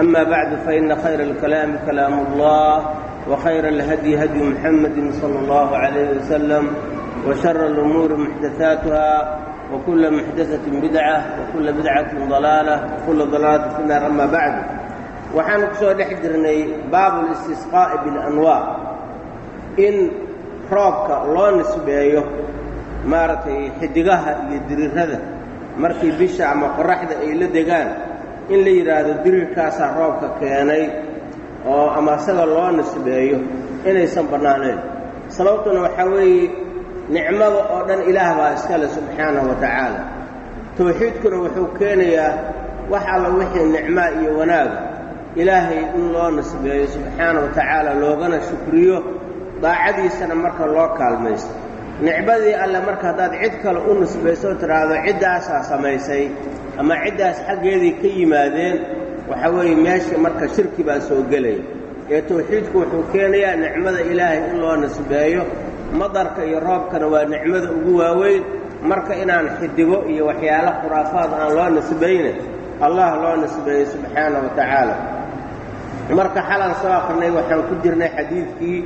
أما بعد فإن خير الكلام كلام الله وخير الهدي هدي محمد صلى الله عليه وسلم وشر الأمور محدثاتها وكل محدثة بدعة وكل بدعة ضلالة وكل ضلالة في النار أما بعد waxaanu ku soo dhex jirnay baabu listisqaa'i bilanwaa in roobka loo nisbeeyo maaragtay xidigaha iyo dirirada markii bisha ama qoraxda ay la degaan in la yidhaahdo dirirkaasaa roobka keenay oo ama isaga loo nisbeeyo inaysan bannaanayn. Sababtuna waxaa weeye nicmada oo dhan ilaah baa iskale subxaanahu wa tacaala. Tawxiidkuna wuxuu keenayaa wax alla wixii nicmaa iyo wanaaga ilaahay in loo nisbeeyo subxaana wa tacaala loogana shukriyo daacadiisana marka loo kaalmaysto nicmadii alle marka haddaad cid kale u nisbayso tidhaahdo ciddaasaa samaysay ama ciddaas xaggeedii ka yimaadeen waxa weeye meesha marka shirki baa soo gelaya ee tawxiidku wuxuu keenayaa nicmada ilaahay in loo nisbeeyo. Madarka iyo roobkana waa nicmada ugu waaweyn. Marka inaan xidigo iyo waxyaalo khuraafaad aan loo nisbayne allah loo nisbeeyo subxaana wa tacaala marka xalaan soo akrinay waxaan ku jirnay xadiidkii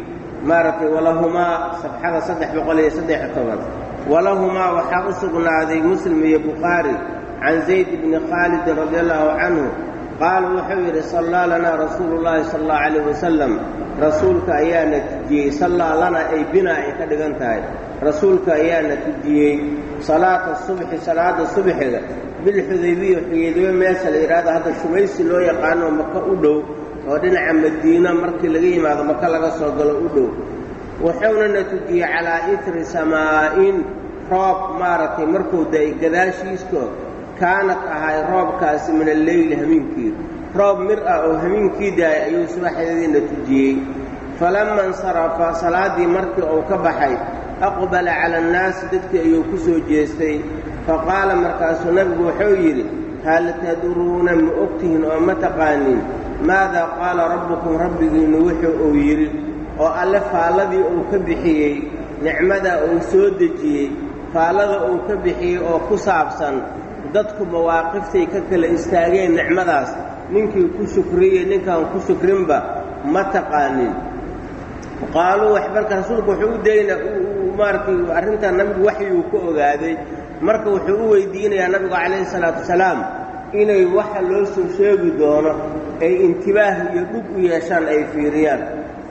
maaragtay walahumaa safxada saddex boqol iyo saddex toban. Walahumaa waxaa u sugnaaday muslim iyo bukhaari can zayd bni khaalidin radi allahu canhu. Qaala wuxuu yidhi sallaa lanaa rasuulu llaahi sala allahu calayh wasalam rasuulka ayaana tujiyey sallaa lana ay binaa ay ka dhigan tahay. Rasuulka ayaana tujiyey salaata subxi salaada subxiga. Bilxudaybiya xudaybiya meesha la yidhaahdo hadda shumaysi loo yaqaano maka u dhow oo dhinaca madiina markii laga yimaado maka laga soo galo u dhow. Wuxuuna na tujiyey calaa itri samaa'in roob maaragtay markuu da'ay gadaashiisko kaanad ahay roobkaasi min alleyli hamiinkii roob mir ah oo hamiinkii daayay ayuu subaxdeediina tujiyey falamma insarafa salaaddii markii uu ka baxay aqbala cala annaasi dadkii ayuu ku soo jeestay. Faqaala markaasuu nabigu wuxuu yidhi hal tadruuna ma ogtihiin oo ma taqaaniin maadaa qaala rabbukum rabbigiinnu wuxuu uu yidhi oo alle faalladii uu ka bixiyey nicmada uu soo dejiyey faallada uu ka bixiyey oo ku saabsan dadku mawaaqiftay ka kala istaageen nicmadaas ninkii ku shukriye ninkaan ku shukrinba ma taqaanin qaaluu marka rasuulku wuxuu u dayna maaratay arrintan nabigu waxyuu ka ogaaday. Marka wuxuu u weydiinayaa nabigu calayhi salaatu wasalaam inay waxa loo soo sheegi doono ay intibaah iyo dhug u yeeshaan ay fiiriyaan.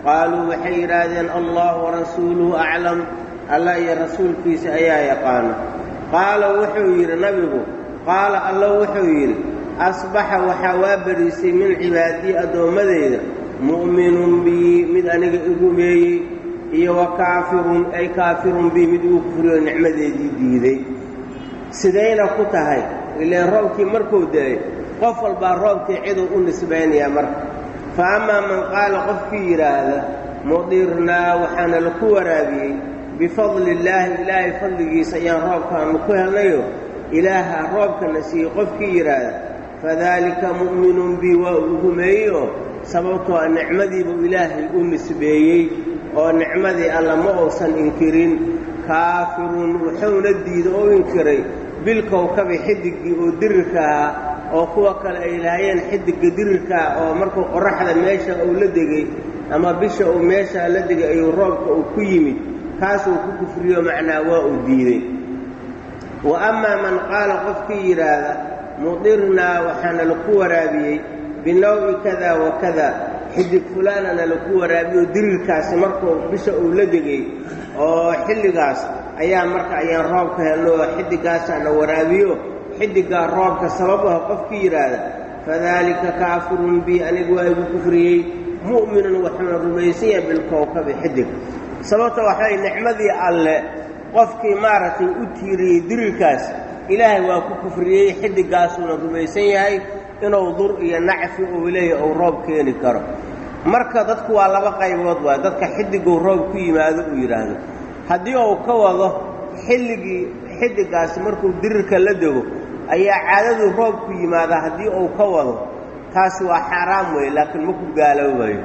Qaaluu waxay yidhaahdeen allah warasuuluhu aclam. Allah iyo rasuulkiisa ayaa yaqaano. Qaala wuxuu yidhi nabigu qaala alla wuxuu yidhi asbaxa waxaa waa beriisay min cibaadii addoommadayda mu'minun bii mid aniga i rumeeyey iyo wa kaafirun ay kaafirun bii mid igu kufriyo nicmadeedii diiday. Sidayna ku tahay ileen roobkii markuu da'ay qof walbaa roobkii ciduu u nisbaynayaa marka. Fa amaa man qaala qofkii yidhaahda mudirnaa waxaana laku waraabiyey bifadli illaahi ilaahay fadligiisa ayaan roobkaanu ku helnayo ilaaha roobkana siiyey qofkii yidhaahda fadaalika mu'minun bii waa uu rumeeyeoo sababtoo a nicmadiibuu ilaahay u nisbeeyey oo nicmadii alla ma uusan inkirin kaafirun wuxuuna diido oo inkiray bilkowkabi xidiggii oo dirirka ahaa oo kuwa kale ay lahaayeen xiddigga dirirkaa oo markuu qoraxda meesha uu la degay ama bisha uu meeshaa la degay ayuu roobka uu ku yimid kaasuu ku kufriyo macnaa waa uu diiday. Wa amaa man qaala qofkii yidhaahda mudirnaa waxaana laku waraabiyey binaw'i kada wa kada xidig fulaanana laku waraabiyo dirirkaasi markuu bisha uu la degay oo xilligaas ayaa marka ayaan roobka helno oo xiddigaasaana waraabiyo xiddiggaa roobka sabab ah qofkii yidhaahda fadaalika kaafirun bii anigu waa igu kufriyey mu'minun waxuuna rumaysan yahay bilkowkabi xidig sababta waxay nicmadii alle qofkii maaragtay u tiiriyey dirirkaas ilaahay waa ku kufriyey xiddiggaasuuna rumaysan yahay inuu dur iyo nacfi uu leeyahy uu roob keeni karo. Marka dadku waa laba qaybood waay dadka xiddiguu roob ku yimaado uu yidhaahdo. Haddii uu ka wado xilligii xiddigaasi markuu dirirka la dego ayaa caadaduu roob ku yimaadaa haddii uu ka wado. Taasi waa xaaraam weeye laakiin ma ku gaaloobayo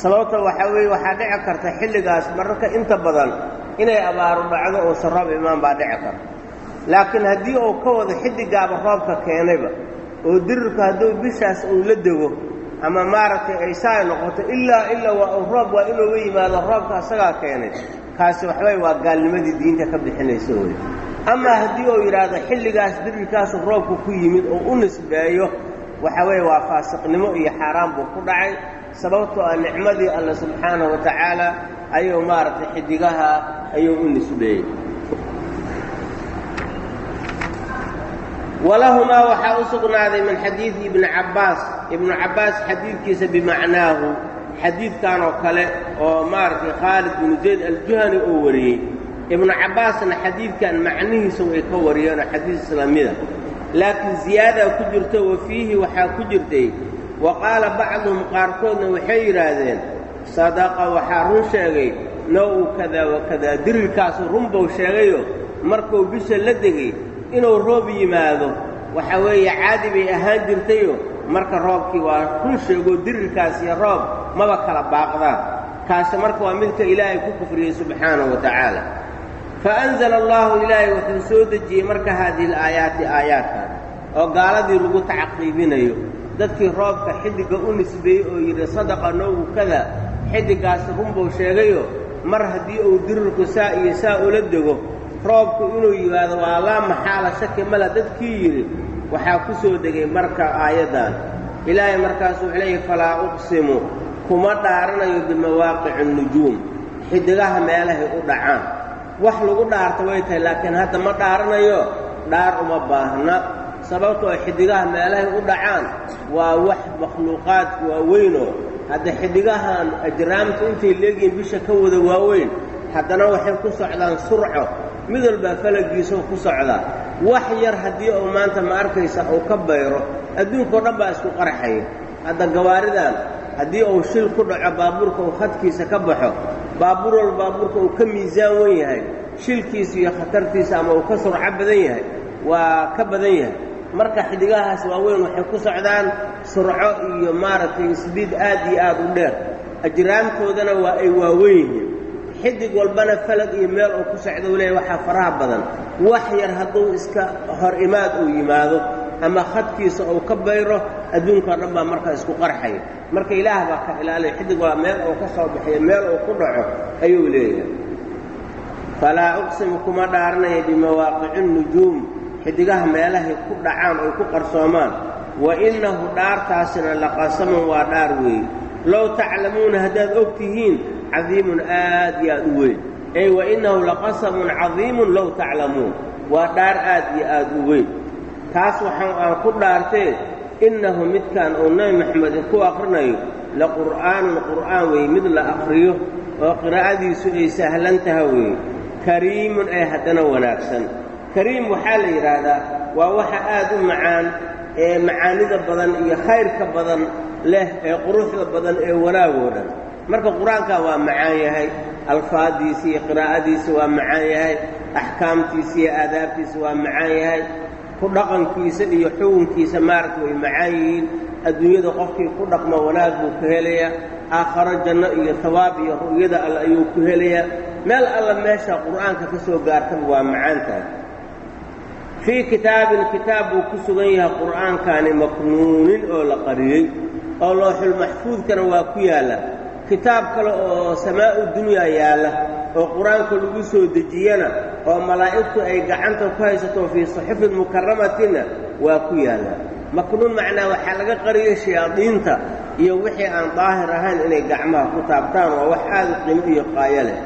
sababta waxaa weeye waxaa dhici karta xilligaas mararka inta badan inay abaaru dhacdo uusan roob imaan baa dhici karta. Laakiin haddii uu ka wado xiddigaaba roobka keenayba oo dirirku hadduu bishaas uu la dego ama maaragtay ay saa noqoto ilaa ilaa waa uu roob waa inuuga yimaado roobka asagaa keenay. Kaasi waxbay waa gaalnimadii diinta ka bixinaysa wey amaa haddii uu yidhaahdo xilligaas dirirkaasu roobku ku yimid oo u nisbeeyo waxa weeye waa faasiqnimo iyo xaaraan buu ku dhacay. Sababtoo ah nicmadii alla subxaanahu wa tacaala ayuu maaragtay xiddigaha ayuu u nisbeeyey. Walahumaa waxaa u sugnaaday min xadiidi ibni cabbaas. Ibnu cabbaas xadiidkiisa bimacnaahu xadiidkan oo kale oo maaragtay khaalid binu zayd aljuhani oo wariyey ibnu cabbaasna xadiidkan macnihiisa way ka wariyeenoo xadiis islamida laakiin ziyaadaa ku jirto wa fiihi waxaa ku jirtay. Wa qaala bacduhum qaarkoodna waxay yidhaahdeen sadaqa waxaa run sheegay now-u kadaa wa kadaa dirirkaasu runbuu sheegayo. Markuu bisha la degay inuu roob yimaado waxa weeye caadi bay ahaan jirtayo. Marka roobkii waa run sheegoo dirirkaas iyo roob maba kala baaqdaan. Kaasi marka waa midka ilaahay ku kufriyey subxaanahu wa tacaala fa anzala allahu ilaahay wuxuu soo dejiyey marka haadihi alaayaati aayaadkan oo gaaladii lagu tacqiibinayo dadkii roobka xiddigga u nisbeeyey oo yidhi sadaqa noogu kada xiddiggaasi runbuu sheegayo mar haddii uu dirirku saa iyo saa ula dego roobku inuu yimaado waa laa maxaala shaki mala dadkii yidhi waxaa ku soo degay marka aayaddan ilaahay markaasuu wuxuu leeyahy falaa uqsimu kuma dhaaranayo bimawaaqici nujuum xiddigaha meelahay u dhacaan wax lagu dhaarta way tahay laakiin hadda ma dhaaranayo. Dhaar uma baahna. Sababtoo xiddigaha meelahay u dhacaan waa wax makhluuqaadka waaweynoo hadda xiddigahan ajraamta intay leegihiin bisha ka wada waaweyn haddana waxay ku socdaan surco. Mid walbaa falagiisoo ku socdaa wax yar haddii uu maanta ma arkaysa uu ka bayro adduunkao dhan baa isku qarxaya hadda gawaaridan haddii uu shil ku dhaco baabuurka uu khadkiisa ka baxo baabuur wal baabuurka uu ka miisaan wen yahay shilkiisa iyo khatartiisa ama uu ka surco badan yahay waa ka badan yahay. Marka xiddigahaas waaweyn waxay ku socdaan surco iyo maaragtay isbiid aad iyo aad u dheer. Ajraamtoodana waa ay waawen yihiin. Xiddig walbana falag iyo meel uu ku socdo leeyahy waxaa faraha badan. Wax yar hadduu iska hor imaad uu yimaado ama khadkiisa uu ka bayro adduunkao dhan baa markaa isku qarxaya marka ilaah baa ka ilaaliya xiddig waa meel uu ka soo bixiyo meel uu ku dhaco ayuu leeyahay. Falaa uqsimu kuma dhaaranaya bimawaaqici nujuum xiddigaha meelahay ku dhacaan oy ku qarsoomaan. Wa innahu dhaartaasina laqasamun waa dhaar weeye low taclamuuna haddaad og tihiin cadiimun aad iyo aad u weyn. Ey wa innahu laqasamun cadiimun low taclamuun. Waa dhaar aad iyo aad u weyn taas waxaan aan ku dhaartee innahu midkaan uu nebi maxamed ku akhrinayo la qur'aanun qur'aan weeye mid la akhriyo oo qiraa'adiisu ay sahlan taha weeye kariimun ee haddana wanaagsan. Kariim waxaa la yidhaahdaa waa waxa aad u macaan ee macaanida badan iyo khayrka badan leh ee quruxda badan ee wanaagoo dhan. Marka qur'aankaa waa macaan yahay alfaaddiisa iyo qiraa'adiisa waa macaan yahay axkaamtiisa iyo aadaabtiisa waa macaan yahay ku dhaqankiisa iyo xukunkiisa maaragta way macaan yihiin. Adduunyada qofkii ku dhaqmo wanaag buu ka helayaa. Aakharo janno iyo hawaab iyo ru'yada alle ayuu ku helayaa. Meel alla meesha qur'aanka ka soo gaartaba waa macaan tahay. Fii kitaabin kitaab buu ku sugan yahay qur'aankani maknuunin oo la qariyey oo looxul maxfuudkana waa ku yaalla. Kitaab kale oo samaa'u dunyaa yaalla oo qur'aanka lagu soo dejiyana oo malaa'igtu ay gacanta ku haysato fii saxufin mukaramatinna waa ku yaalla. Maknuun macnaa waxaa laga qariyey shayaadiinta iyo wixii aan daahir ahayn inay gacmaha ku taabtaan waa wax aad u qiimo iyo qaayo leh.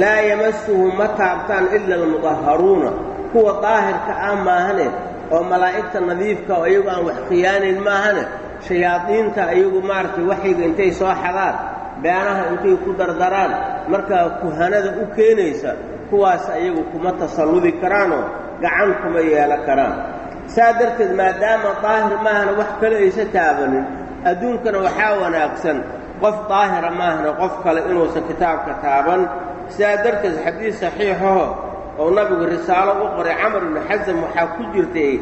Laa yamasuhu ma taabtaan ila almudaharuuna kuwa daahirka ah maahane oo malaa'igta nadiifka oo iyagu aan wax khiyaanayn maahane. Shayaadiinta iyagu maaragtay waxayga intay soo xadaan beenaha intay ku dardaraan markaa kuhanada u keenaysa kuwaas ayagu kuma tasalludi karaanoo gacan kuma yeelo karaan. Saa darteed maadaama daahir maahana wax kale aysa taabanin adduunkana waxaa wanaagsan qof daahira maahna qof kale inuusan kitaabka taaban. Sidaa darteed xadiis saxiixaho oo nabigu risaalo u qoray camar ibnu xasam waxaa ku jirtay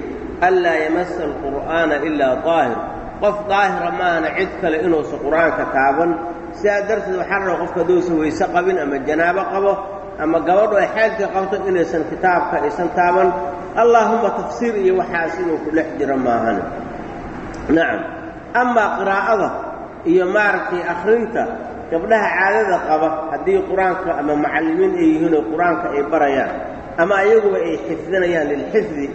anlaa yamasa alqur'aana ilaa daahir. Qof daahira maahna cid kale inuusan qur'aanka taaban sidaa darteed waxaa raba qofka haduusan weyse qabin ama janaabo qabo ama gabadhu ay xaadka qabto inaysan kitaabka aysan taaban allaahumma tafsiir iyo waxaas inuu ku dhex jiro maahan nacam amaa qiraa'ada iyo maaragtay akhrinta gabdhaha caadada qaba haddii qur'aanka ama macallimiin ay yihiin oo qur'aanka ay barayaan ama ayaguba ay xifdinayaan lilxifdi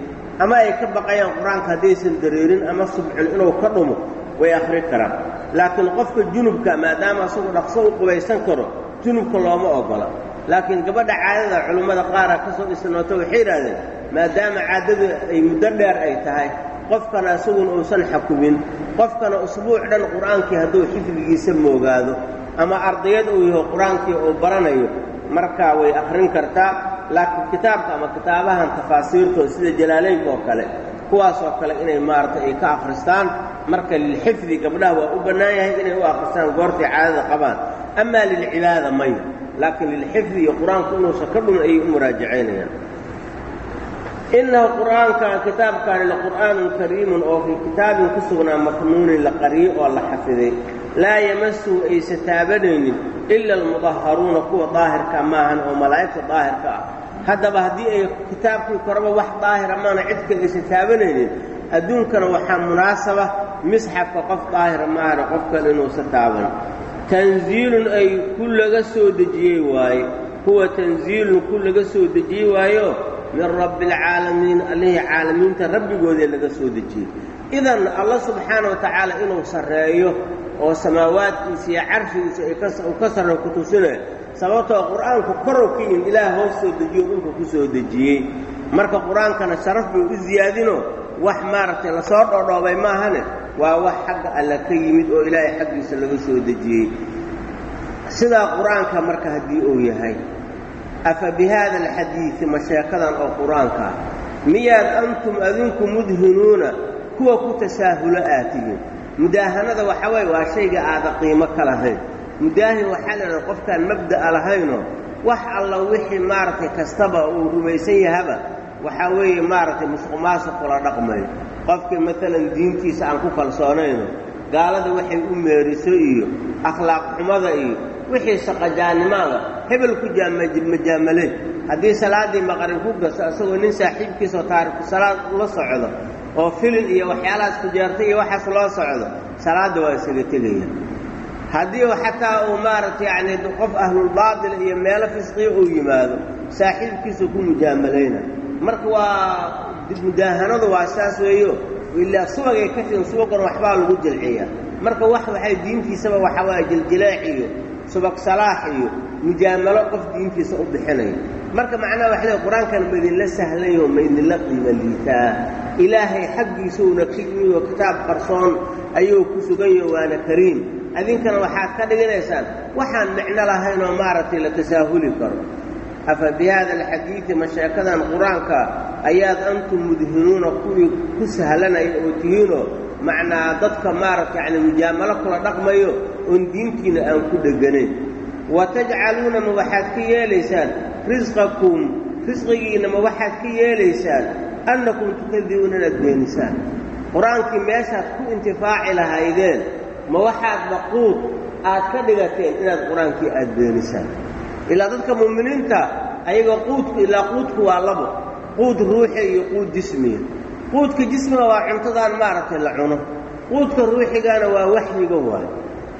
ama ay ka baqayaan qur'aanka haddaysan dareerin ama subcin inuu ka dhumo way akhri karaan. Laakiin qofka junubka maadaama asagu dhaqso u qubaysan karo junubka looma ogola laakiin gabadha caadada culimmada qaara ka soo isnoota waxay yidhaahdeen maadaama caadadu ay muddo dheer ay tahay qofkana isaguna uusan xakumin qofkana usbuuc dhan qur'aankii hadduu xifdigiisa moogaado ama ardayad uu yaho qur'aankii uu baranayo markaa way akhrin kartaa. Laakiin kitaabka ama kitaabahan tafaasiirtooda sida jalaalaynka oo kale kuwaasoo kale inay maaragtay ay ka akhristaan. Marka lilxifdi gabdhaha waa u bannaan yahay inay u akhristaan goortay caadada qabaan. Amaa lilcibaada maya laakiin lilxifdi iyo qur'aanku inuusan ka dhumin ayay u muraajacaynayaan innahu qur'aankan kitaabkaani laqur'aanun kariimun oo fii kitaabin ku sugnaa maknuunin la qariyo oo la xafiday. Laa yamasuhu aysa taabanaynin ila almudaharuuna kuwa daahirka maahan oo malaa'igta daahirka ah haddaba haddii ay kitaabkii koraba wax daahira maana cid kale aysa taabanaynin adduunkana waxaa munaasaba misxafka qof daahira maahana qof kale inuusa taaban. Tanziilun ay ku laga soo dejiyey waaye. Huwa tanziilun ku laga soo dejiyey waayo. Min rabbi alcaalamiin allihii caalamiinta rabbigoodee laga soo dejiyey. Idan alla subxaana wa tacaala inuu sarreeyo oo samaawaadkiisa iyo carshigiisa ka sarreeyo ku tusinaya sababtoo qur'aanku korow ka yihiin ilaah hoos soo dejiyo dhulka ku soo dejiyey. Marka qur'aankana sharaf bay u siyaadino wax maaragtay la soo dhoodhoobay maahane? Waa wax xagga alle ka yimid oo ilaahay xaggiisa laga soo dejiyey. Sidaa qur'aanka marka haddii uu yahay afa bi haada alxadiidi ma sheekadan oo qur'aanka ah miyaad antum adinku mudhinuuna kuwa ku tasaahulo aad mudaahanada waxa weeye waa shayga aada qiimo ka lahayn mudaahin waxaa la idhaha qofkaan mabda'a lahaynoo wax alla wixii maaragtay kastaba uu rumaysan yahaba waxaa weeye maaragtay musuqmaasuq kula dhaqmayo qofkii maalan diintiisa aan ku kalsoonayno gaalada waxay u meeriso iyo akhlaaq xumada iyo wixii shaqajaannimaada hebel ku majaamaleyn haddii salaaddii maqrib ku gaso isagoo nin saaxiibkiisoo taariku salaad ula socdo oo filin iyo waxyaalahaas kujeertay iyo waxaas loo socdo salaadda waa isaga tegaya haddii xataa uu maaragtay yacni qof ahlulbaatil iyo meelo fisqiya uu yimaado saaxiibkiisuu ku mujaamalayna marka waa mudaahanadu waa saas weeyo ilaa subagay ka tihin subagan waxbaa lagu jilciyaa marka wax waxay diintiisaba waxaa waaya jiljileec iyo subag salaax iyo mujaamalo qof diintiisa u bixinaya. Marka macnaha waxa leey qur'aankan ma idinla sahlanyaho ma idinla qiimo liitaa ilaahay xaggiisuuna ka kitaab qarsoon ayuu ku sugan yaho waana kariim adinkana waxaad ka dhiganaysaan waxaan micno lahayn oo maaragtay la tasaahuli karo. Afa bi haada alxadiidi ma sheekadan qur'aanka ayaad antum mudhinuuna kuwii ku sahlanaya oo tihiinoo macnaa dadka maaragta yacni mujaamalo kula dhaqmayo oon diintiina aan ku dheganayn wa tajcaluuna ma waxaad ka yeelaysaan risqakum risqigiinna ma waxaad ka yeelaysaan annakum tukadibuuna inaad beenisaan qur'aankii meeshaad ku intifaaci lahaydeen ma waxaad baquud aad ka dhigateen inaad qur'aankii aad beenisaan ilaa dadka mu'miniinta ayaga quudku ilaa quudku waa labo. Quud ruuxi iyo quud jismiya quudka jismiga waa cuntadan maaragtay la cuno. Quudka ruuxigana waa waxyiga waay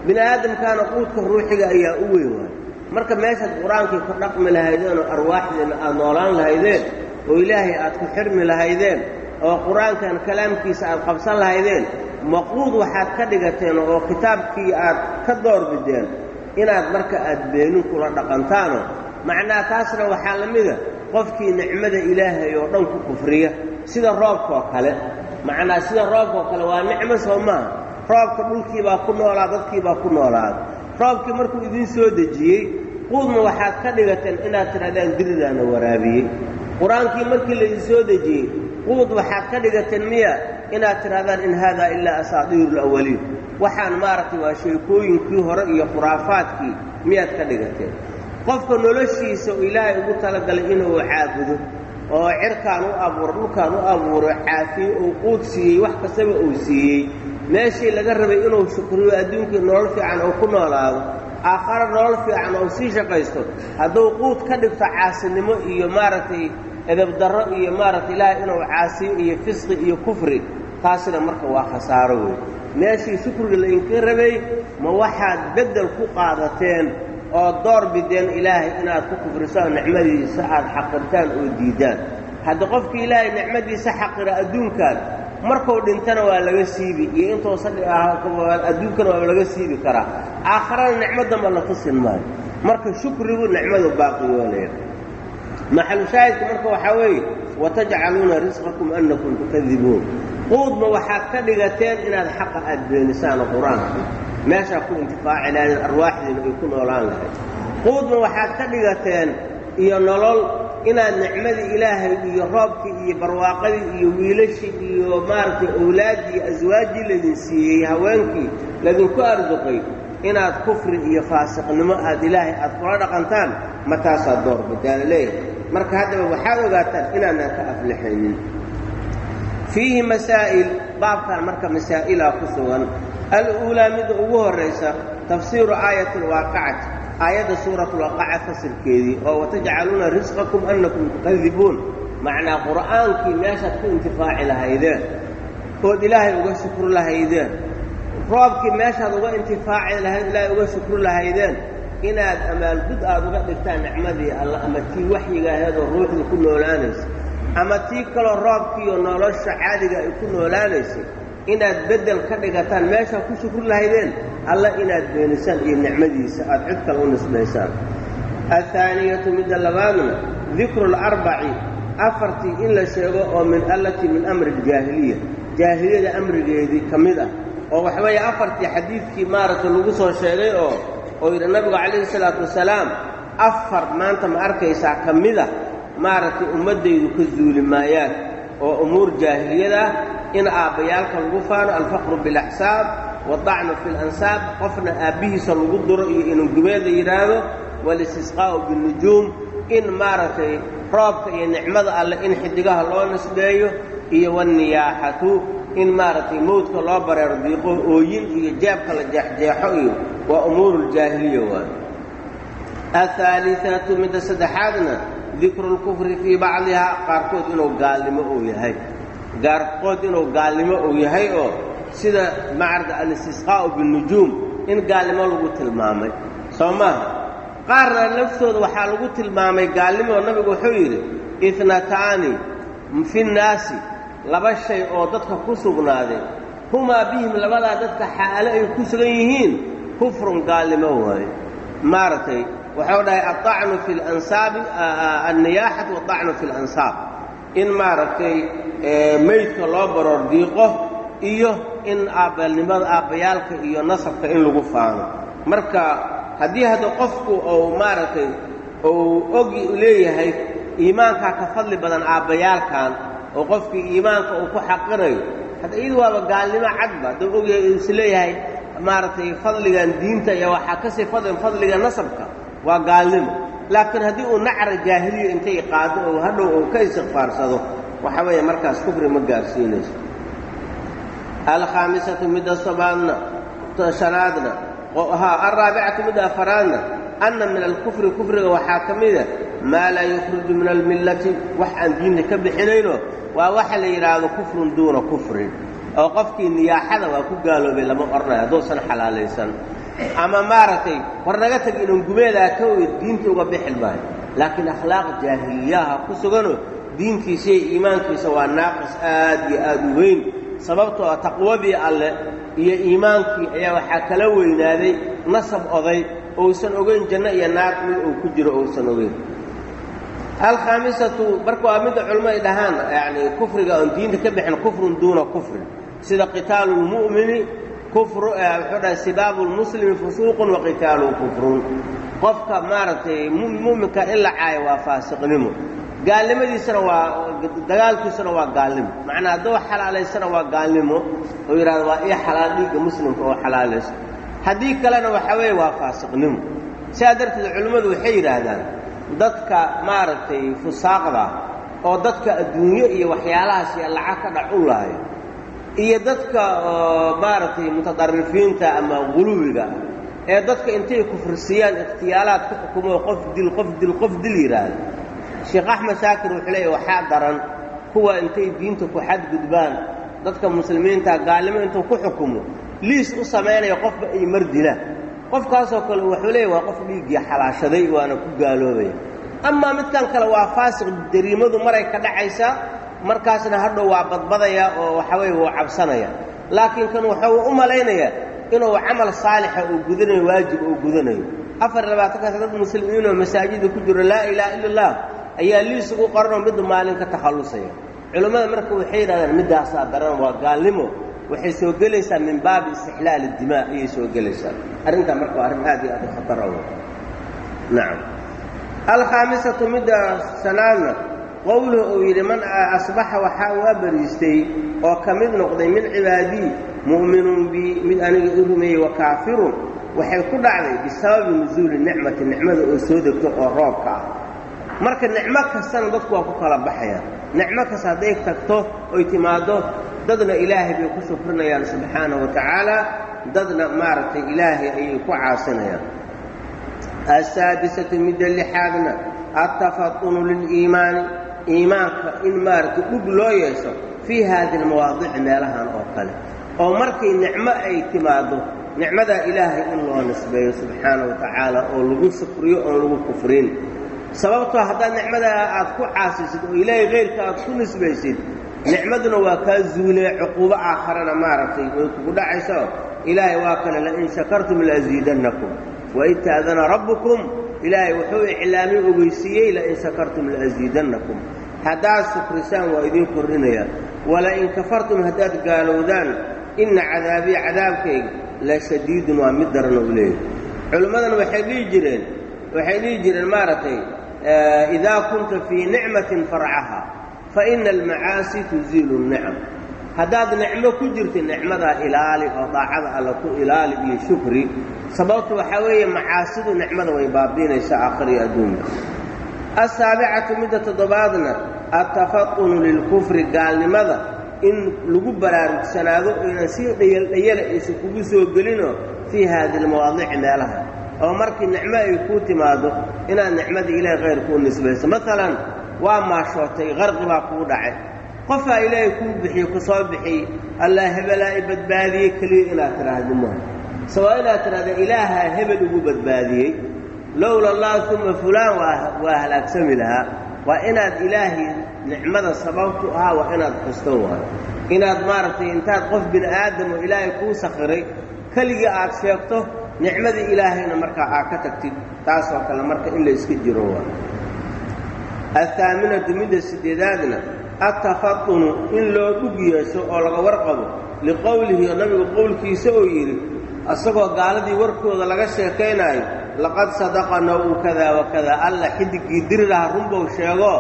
bini aadamkaana quudka ruuxiga ayaa u weyn waay marka meeshaad qur'aankii ku dhaqmi lahaydeen oo arwaaxdiina aad noolaan lahaydeen oo ilaahay aad ku xirmi lahaydeen oo qur'aankan kalaamkiisa aad qabsan lahaydeen maquud waxaad ka dhigateen oo kitaabkii aad ka doorbideen inaad marka aad beenin kula dhaqantaano. Macnaha taasna waxaa la mida qofkii nicmada ilaahay oo dhan ku kufriya. Sida roobkaoo kale. Macnaa sida roobkaoo kale waa nicmo soo maaha roobka dhulkiibaa ku noolaa dadkiibaa ku noolaada roobkii markuu idiin soo dejiyey quudma waxaad ka dhigateen inaad tidhahdaan diridaana waraabiyey. Qur'aankii markii laydin soo dejiyey quud waxaad ka dhigateen miya inaad tidhahdaan in haadaa ilaa asaadiiru alawaliin waxaan maaragtay waa sheekooyinkii hore iyo khuraafaadkii miyaad ka dhigateen qofka noloshiisa ilaahay ugu talagalay inuu caabudo oo cirkaan u abuuro dhulkaan u abuuro caafiye uu quud siiyey wax kastaba uu siiyey meeshii laga rabay inuu shukriyo adduunkii nolol fiican oo ku noolaado aakhare nolol fiican oo sii shaqaysto hadduu quud ka dhigto caasinimo iyo maaragtay edabdarro iyo maaragtay ilaahay inuu caasiyo iyo fisqi iyo kufri taasina marka waa khasaaro wey meeshii shukriga laydinka rabay ma waxaad beddel ku qaadateen oo door bideen ilaahay inaad ku kufrisaan nicmadiisa aad xaqirtaan oo diiddaan hadda qofkii ilaahay nicmadiisa xaqira adduunkan markuu dhintana waa laga siibi iyo intuusa adduunkana waa laga siibi karaa. Aakharana nicmaddanba la tusin maayo. Marka shukrigu nicmadu baaqiyoolaya maxalushaahidka marka waxaa weeye watajcaluuna risqakum annakum tukadibuun. Quudma waxaad ka dhigateen inaad xaqa aad beenisaan qur'aanka meeshaa ku intifaaci arwaaxdiina ay ku noolaan lahayd. Quudma waxaad ka dhigateen iyo nolol inaad nicmadii ilaahay iyo roobkii iyo barwaaqadii iyo wiilashii iyo maaragtay owlaaddii aswaajii laydin siiyey haweenkii laydinku arduqay inaad kufri iyo faasiqnimo aad ilaahay aad kula dhaqantaan ma taasaa door badaala leeyahay. Marka haddaba waxaad ogaataan inaanaan ka aflixaynin. Fiihi masaa'il baabkan marka masaa'ilaa ku sugan al-uulaa midda ugu horraysa tafsiiru aayati alwaaqicati aayadda suuratulwaqaca fasirkeedii oo watajcaluuna risqakum annakum tukadibuun macnaa qur'aankii meeshaad ku intifaaci lahaydeen ood ilaahay uga shukru lahaydeen. Roobkii meeshaad uga intifaaci lahayd ilaahay uga shukru lahaydeen. Inaad amaalgud aad uga dhigtaan nicmadii alla ama tii waxyiga ahayd oo ruuxda ku noolaanaysa ama tii kaloo roobkiiyo nolosha caadiga ay ku noolaanaysay inaad beddel ka dhigataan meeshaa ku shukri lahaydeen alla inaad beenisaan iyo nicmadiisa aad cid kale u nisbaysaan. Ahaaniyatu midda labaadna dikru larbaci afartii in la sheego oo min allatii min amri aljaahiliya. Jaahiliyada amrigeedii ka mid ah oo waxweeye afartii xadiidkii maaragtay lagu soo sheegay oo oo yidhi nabigu calayhi salaatu wasalaam afar maanta ma arkaysaa ka mida maaragtay ummaddaydu ka zuuli maayaan oo umuur jaahiliyada ah in aabbayaalka lagu faano alfaqru bilaxsaab wadacnu fi lansaab qofna aabbihiisa lagu duro iyo inungubeed la yidhaahdo walistisqaa'u binnujuum in maaragtay roobka iyo nicmada alleh in xidigaha loo nisbeeyo iyo wanniyaaxatu in maaragtay mawdka loo bareero diiqo ooyin iyo jeebka la jeexjeexo iyo waa umuuruuljaahiliya waay. Ahaaliatu midda saddexaadna dikru lkufri fii bacdihaa qaarkood inuu gaalnimo uu yahay. Qaarkood inuu gaalnimo uu yahay oo sida macarda alistisqaa'u binnujuum in gaalnimo lagu tilmaamay. Soo maaha qaarna laftooda waxaa lagu tilmaamay gaalnimo nabigu wuxuu yidhi itnataani fi nnaasi laba shay oo dadka ku sugnaaday humaa bihim labadaa dadka xaalo ay ku sugan yihiin kufrun gaalnimo waaye maaragtay waxau dhahay aacnu fi lansaabi anniyaaxatu waacnu fi lansaab in maaragtay meydka loo baroor diiqo iyo in aabbaalnimada aabbayaalka iyo nasabka in lagu faano. Marka haddii hadda qofku uu maaragtay uu ogi leeyahay iimaankaa ka fadli badan aabbayaalkan oo qofkii iimaanka uu ku xaqirayo hadda iyadu waaba gaalnimo cadba hadduu ogyahay uu is leeyahay maaragtay fadligan diinta iyo waxaa ka sii fadlin fadliga nasabka waa gaalnimo. Laakiin haddii uu nacra jaahiliya intay qaado oo hadhow uu ka istikfaarsado waxa weeye markaas kufri ma gaarsiinayso. Alkhaamisatu midda sobaadna shanaadna haa alraabicatu midda afaraadna anna min alkufri kufriga waxaa ka mida maa laa yukhruju min almillati wax aan diinta ka bixinayno waa waxa la yidhaahdo kufrun duuna kufrin. Oo qofkii niyaaxada waa ku gaaloobay lama odhanayo hadduusan xalaalaysan ama maaragtay war naga tag inan gumeedaa ka weyd diinta uga bixi maayo laakiin akhlaaq jaahiliyaha ku suganoo diinkiisa iyo iimaankiisa waa naaqis aad iyo aad u weyn. Sababtoo ah taqwadii alleh iyo iimaankii ayaa waxaa kala weynaaday nasab oday ousan ogeyn janno iyo naar mid uu ku jiro ousan ogeyn. Alkhaamisatu marka waa midda culmo dhahaan yacni kufriga oon diinta ka bixin kufrun duuna kufrin sida qitaalu lmu'mini kufru wuxuu dhahay sibaabu lmuslimi fusuuqun wa qitaaluhu kufrun. Qofka maaragtay mu'minka in la caayo waa faasiqnimo. Gaalnimadiisana waa dagaalkiisuna waa gaalnimo. Macnaa hadduu xalaalaysana waa gaalnimo oo yidhahda waa ii xalaal dhiigga muslimka oo xalaalayso haddii kalena waxaa weeye waa faasiqnimo. Sidaa darteed culimmadu waxay yidhaahdaan dadka maaragtay fusaaqda oo dadka adduunyo iyo waxyaalahaas iyo lacag ka dhac u lahayo iyo dadka maaragtay mutadarifiinta ama guluwiga ee dadka intay kufrisiyaan ikhtiyaalaad ku xukumoo qof dil qof dil qof dil yidhaahda sheekh axmed shaakir wuxuu leeyahy waxaa daran kuwa intay diinta ku xadgudbaan dadka muslimiinta gaalnimo intuu ku xukumo liis u samaynaya qofba ay mar dilaan qofkaasoo kale wuxuu leeyahy waa qof dhiiggii xalaashaday waana ku gaaloobaya. Amaa midkan kale waa faasiq jariimadu maray ka dhacaysaa markaasna hadhow waa badbadaya oo waxa weeye wuu cabsanaya. Laakiin kan wuxuu u malaynayaa inuu camal saalixa uu gudanayo waajib uu gudanayo. Afar labaatankaas dad muslimiinoo masaajida ku jiro laa ilaaha illa allah ayaa liis ugu qoranoo midda maalin ka takhallusaya. Culimmada marka waxay yidhahdaan middaasaa daran waa gaalnimo. Waxay soo gelaysaa min baabi istixlaal dimaa ayay soo gelaysaa. Arrintaa marka waa arrin aad iyo aad u khatar ow nacam alkhaamisatu midda shanaadna qowluhu uu yidhi man asbaxa waxaa uu abariistay oo ka mid noqday min cibaadii mu'minun bi mid aniga i rumeeyey wa kaafirun. Waxay ku dhacday bisababi nusuuli nicmati nicmada oo soo degto oo roobka ah. Marka nicmo kastana dadku waa ku kala baxayaan. Nicmo kasta hadday tagto oy timaaddo dadna ilaahay bay ku shukrinayaan subxaanahu wa tacaala. Dadna maaragtay ilaahay ayay ku caasinayaan. Asaadisatu midda lixaadna attafadunu liliimaani iimaanka in maaragtay dhug loo yeesho fii haadi almawaadici meelahan oo kale. Oo markay nicmo ay timaaddo nicmadaa ilaahay in loo nisbeeyo subxaanahu wa tacaala oo lagu shukriyo oon lagu kufrin. Sababtoo haddaad nicmadaa aad ku caasisid oo ilaahay kayrka aad ku nisbaysid nicmaduna waa kaa zuulee cuquubo aakharana maaragtay way kugu dhacayso. Ilaahay waa kale lain shakartum laaziidannakum waid taadana rabbukum ilaahay wuxuu iclaamiy ogeysiiyey lain shakartum laaziidannakum haddaad shukrisaan waa idiin kordhinayaa walain kafartum haddaad gaalowdaan inna cadaabii cadaabkayga la shadiidun waa mid daran ou leeyahy culimmadan waxay dhihi jireen waxay dhihi jireen maaragtay idaa kunta fii nicmatin farcaha fa ina almacaasi tuziilu nnicam haddaad nicmo ku jirta nicmadaa ilaali oo daacada alla ku ilaali iyo shukri sababtu waxaa weeye macaasidu nicmada way baabiinaysaa aakhiriyo adduunka asaabicatu midda toddobaadna attafaqunu lilkufri gaalnimada in lagu baraarugsanaado oynan si dhayaldhayala aysan kugu soo gelinoo fii haadi almawaadici meelaha oo markii nicmo ay kuu timaaddo inaad nicmada ilaahay khayr kuu nisbayso maalan waa maashootay qarqi baa kuu dhacay qofaa ilaahay kuu bixiye ku soo bixiyey allah hebelaa i badbaadiyey keliya inaad tidhaahdo maaha sabaa inaad tidhahda ilaahaa hebel igu badbaadiyey lowla allah uma fulaan waa halaagsami lahaa waa inaad ilaahay nicmada sababtu ahaa waa inaad xusto waayo inaad maaragtay intaad qof bini aadamo ilaahay kuu sakhiray keligii aad sheegto nicmadii ilaahayna markaa aad ka tagtid taasoo kale marka in la iska jiro waayo alhaaminatu midda sideedaadna attafadunu in loo dhug yeesho oo laga warqabo liqowlihi nabigu qowlkiisa oo yidhi asagoo gaaladii warkooda laga sheekaynaayo laqad sadaqana uu kadaa wakadaa alla xiddiggii diri lahaa runbou sheego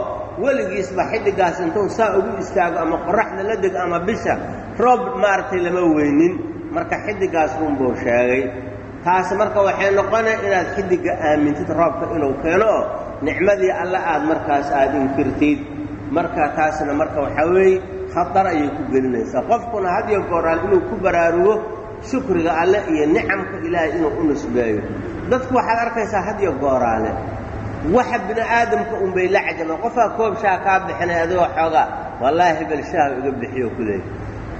weligiisba xiddiggaas intuu saa ugu istaago ama qorraxda la deg ama bisha roob maaragtay lama weynin. Marka xiddiggaas runbuu sheegay. Taas marka waxay noqonaya inaad xiddigga aamintid roobka inuu keeno oo nicmadii alle aad markaas aad inkirtid. Marka taasna marka waxaa weeye khatar ayay ku gelinaysaa. Qofkuna hadiyo gooraal inuu ku baraarugo shukriga alle iyo nicamka ilaahay inuu u nisbeeyo dadku waxaad arkaysaa hadiyo gooraale waxa bini aadamka unbay la cajabaan qofaa koob shaah kaa bixinay adigoo xoogaa wallaahi bal shaah iga bixiyo ku leey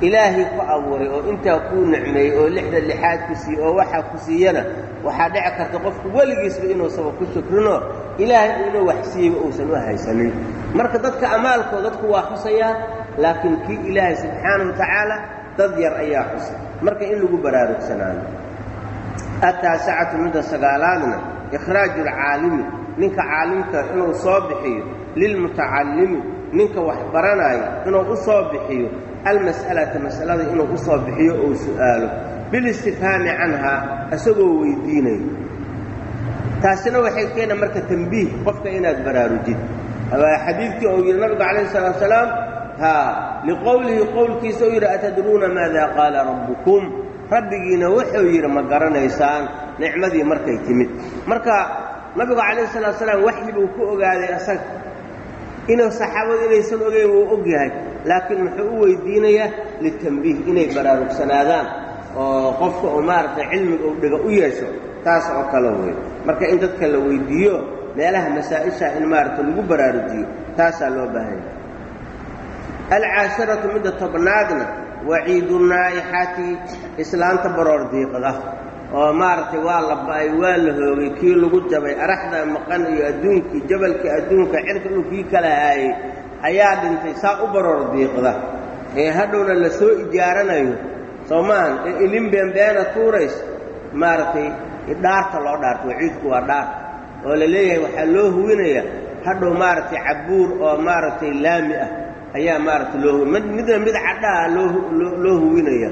ilaahay ku abuuray oo intaa kuu nicmeeyey oo lixda lixaad ku siiye oo waxaa ku siiyana waxaa dhici karta qofku weligiisba inuusaba ku shukrinoo ilaahay inuu wax siiyeyba uusan u haysanin. Marka dadka amaalkoo dadku waa xusayaan laakiin kii ilaahay subxaanahu wa tacaala dad yar ayaa xusay. Marka in lagu baraarugsanaano ataasacatu midda sagaalaadna ikhraaju alcaalimi ninka caalimka inuu soo bixiyo lilmutacallimi ninka wax baranaayo inuu u soo bixiyo almas'alata mas'alada inuu u soo bixiyo ou su'aalo. Bilistifhaami canhaa isagoo weydiinayo taasina waxay keena marka tambiih qofka inaad baraarujid. Xadiidkii uu yidhi nabigu calayhi salaatu salaam ha liqowlihi qowlkiisa uu yidhi atadruuna maada qaala rabbukum rabbigiina wuxuu yidhi ma garanaysaan nicmadii markay timid. Marka nabigu calayhi salaatu salaam waxyi buu ku ogaaday asaga inuu saxaabadu inaysan ogeyn wuu og yahay laakiin muxuu u weydiinayaa litambiih inay baraarugsanaadaan oo qofka uu maaragtay cilmiga uu dhiga u yeesho taas oo kale wey marka in dadka la weydiiyo meelaha masaa'isha in maaragta lagu baraarujiyo taasaa loo baahanya alcaashiratu midda tobnaadna waciidu islaanta baroor diiqda. Oo maaragtay waa la ba'ay waa la hoogay kii lagu jabay araxda maqan iyo adduunkii jabalkii adduunka cirka dhulkii kala haayey ayaa dhintay saa u baroor diiqda. Ee hadhowna la soo ijaaranayo soo maahan ee ilin beenbeena tuurays maaragtay dhaarta loo dhaarto waciidku waa dhaar oo la leeyahay waxaa loo huwinayaa hadhow maaragtay cabbuur oo maaragtay laami ah ayaa maaragtay loo midna mid cadhaha loo huwinaya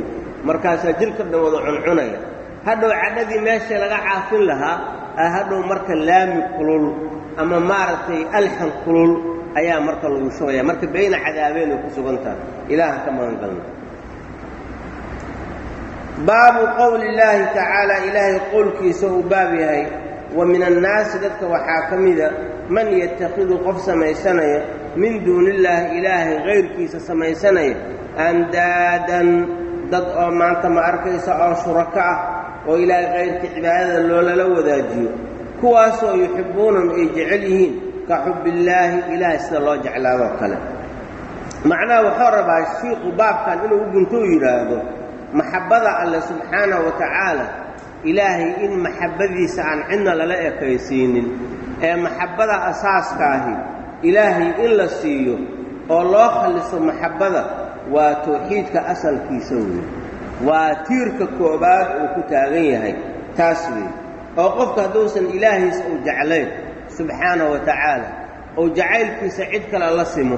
markaasaa jilka dhan wada cuncunaya. Hadhow cadhadii meeshii laga caafin lahaa hadhow marka laami kulul ama maaragtay alxan kulul ayaa marka lagu shubaya. Marka bayna cadaabeenay ku sugan tahay. Ilaahan ka magan galna. Baabu qowli illaahi tacaala. Ilaahay qowlkiisa uu baab yahay. Wa min annaasi dadka waxaa ka mida man yatakhidu qof samaysanaya min duunillaahi ilaahay kayrkiisa samaysanaya andaadan dad oo maanta ma arkaysa oo shurako ah oo ilaahay kayrka cibaadada loolala wadaajiyo kuwaasoo yuxibbuunahum ay jecel yihiin ka xubbillaahi ilaahay sida loo jeclaadoo kale. Macnaha wuxuu rabaa shiiku baabkan inuu u guntou yidhaahdo maxabbada alle subxaanahu wa tacaala ilaahay in maxabbadiisa aan cidna lala ekaysiinin ee maxabbada asaaskaahi ilaahay in la siiyo oo loo khalliso maxabbada waa tawxiidka asalkiisa weeye. Waa tiirka koobaad uu ku taagan yahay taas weeye. Oo qofka hadduusan ilaahiisa uu jeclayn subxaanahu wa tacaala ou jacaylkiisa cid kale la simo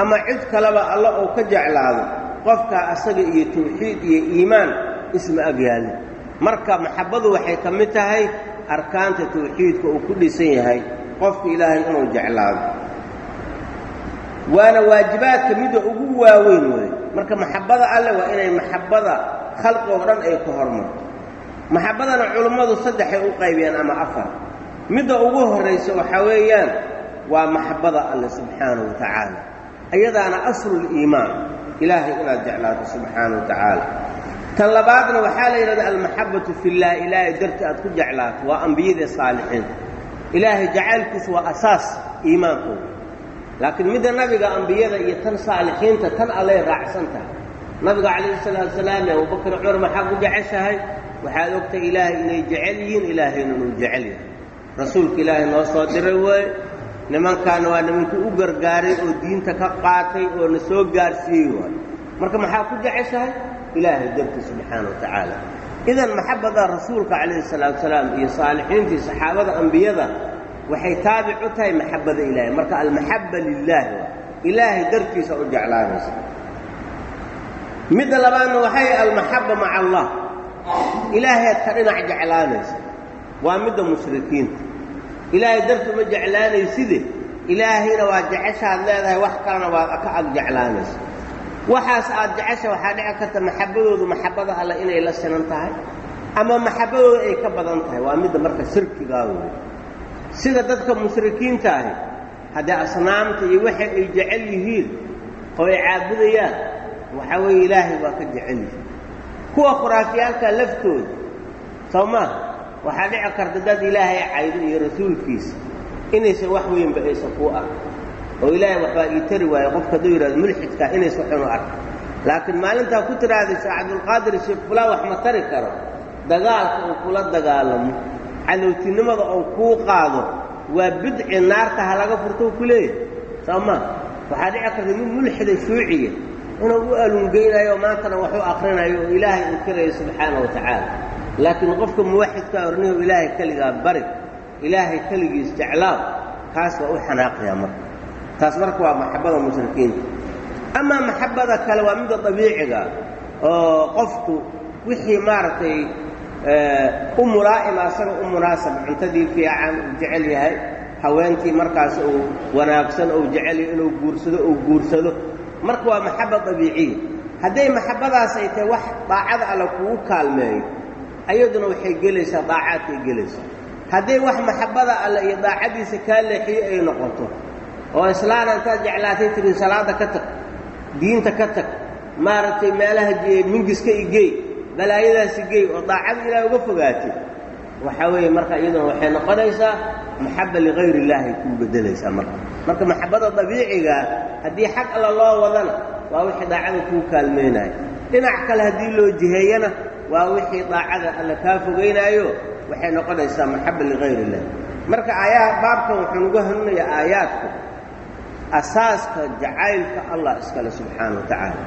ama cid kaleba alla uu ka jeclaado qofkaa asaga iyo tawxiid iyo iimaan isma ag yaalli marka maxabbadu waxay ka mid tahay arkaanta tawxiidka uu ku dhisan yahay qofka ilaahay inuu jeclaado waana waajibaadka midda ugu waaweyn weeye marka maxabbada alle waa inay maxabbada khalqi oo dhan ay ka hormarto maxabbadana culummadu saddexay u qaybiyaan ama afar. Midda ugu horraysa waxaa weeyaan waa maxabbada alle subxaanahu wa tacaala. Iyadaana asluliimaan ilaahay inaad jeclaato subxaana wa tacaala. Tan labaadna waxaa la yidhahda almaxabbatu fillaah ilaahay darti aad ku jeclaato. Waa ambiyada saalixiinta ilaahay jacaylkiisu waa asaas iimaankooda laakiin midda nabiga ambiyada iyo tan saalixiinta tan allay raacsan tahay. Nabiga calayhi salaatu salaam iyo abubakar cumar maxaa ku jeceshahay? Waxaad ogtay ilaahay inay jecel yihiin ilaahayna inuu jecel yahay. Rasuulka ilaahay noo soo diray weeye nimankaana waa nimankii u gargaaray oo diinta ka qaatay oo na soo gaarsiiyey waay marka maxaa ku jeceshahay? Ilaahay darti subxaana wa tacaala. Idan maxabbada rasuulka calayhi salaatu salaam iyo saalixiintii saxaabada ambiyada waxay taabic u tahay maxabbada ilaahay. Marka almaxabba lilaahi ilaahay dartiisa u jeclaanaysa. Midda labaadna waxay almaxabba maca allah. Ilaahayd ka dhinac jeclaanaysa. Waa midda mushrikiinta. Ilaahay darti uma jeclaanayside ilaahayna waa jeceshaad leedahay wax kalena waad ka ag jeclaanaysa. Waxaas aad jecesha waxaa dhici karta maxabbadoodu maxabbada alle inay la sinan tahay ama maxabbadooda ay ka badan tahay. Waa midda marka shirkigaa sida dadka mushrikiinta ahi haddee asnaamta iyo waxa ay jecel yihiin oo ay caabudayaan waxaa weeye ilaahay waa ka jecel yihiin kuwa khuraafiyaalka laftooda soo maaha waxaa dhici karta dad ilaahay caydo iyo rasuulkiisa inaysan wax weynba aysan kuu ark oo ilaahay waxbaa ii tari waayo qofka hadduu yidhahdo mulxidkaa inaysan xunu ark laakiin maalintaa ku tiraahday sheekh cabdulqaadir sheekh fulaan wax ma tari karo dagaalka uu kula dagaalamo cadowtinimada uu kuu qaado waa bidci naarta ha laga furtou ku leeyahay. Soo maa waxaa dhici karta mid mulxida shuuciya inuu u alungeynayo maantana waxu akrinayo oo ilaahay inkirayo subxaana wa tacaala. Laakiin qofka muwaxidka ornihu ilaahay keligaa bari ilaahay keligiis jeclaaw kaas waa u xanaaqayaa marka. Taas marka waa maxabbada mushrikiinta. Amaa maxabbada kale waa midda dabiiciga oo qofku wixii maaragtay u mulaa'ima asaga u munaasab cuntadii fiican uu jecel yahay haweentii markaas uu wanaagsan ou jecelyo inuu guursado uu guursado. Marka waa maxaba dabiiciya hadday maxabadaas ay tahay wax daacada alla kugu kaalmeeyo ayaduna waxay gelaysaa daacaadkay gelaysaa. Hadday wax maxabada alle iyo daacadiisa kaa leexiyo ay noqoto oo islaana intaad jeclaatay tiri salaada ka tag diinta ka tag maaragtay meelaha mingiska igey balaayadaasi gey oo daacada ilaah uga fogaatay. Waxaa weeye marka iyaduna waxay noqonaysaa maxaba ligayr illaahi ay kuu bedelaysaa marka marka maxabada dabiicigaa haddii xag alla loo wadana waa wixii daacada kuu kaalmeynaayo. Dhinac kale haddii loo jiheeyana waa wixii daacada alla kaa fogeynaayo waxay noqonaysaa maxaba ligayr illah marka aayaa baabkan wuxuu nagu hanuunayaa aayaadku asaaska jacaylka allah iskale subxaana wa tacaala.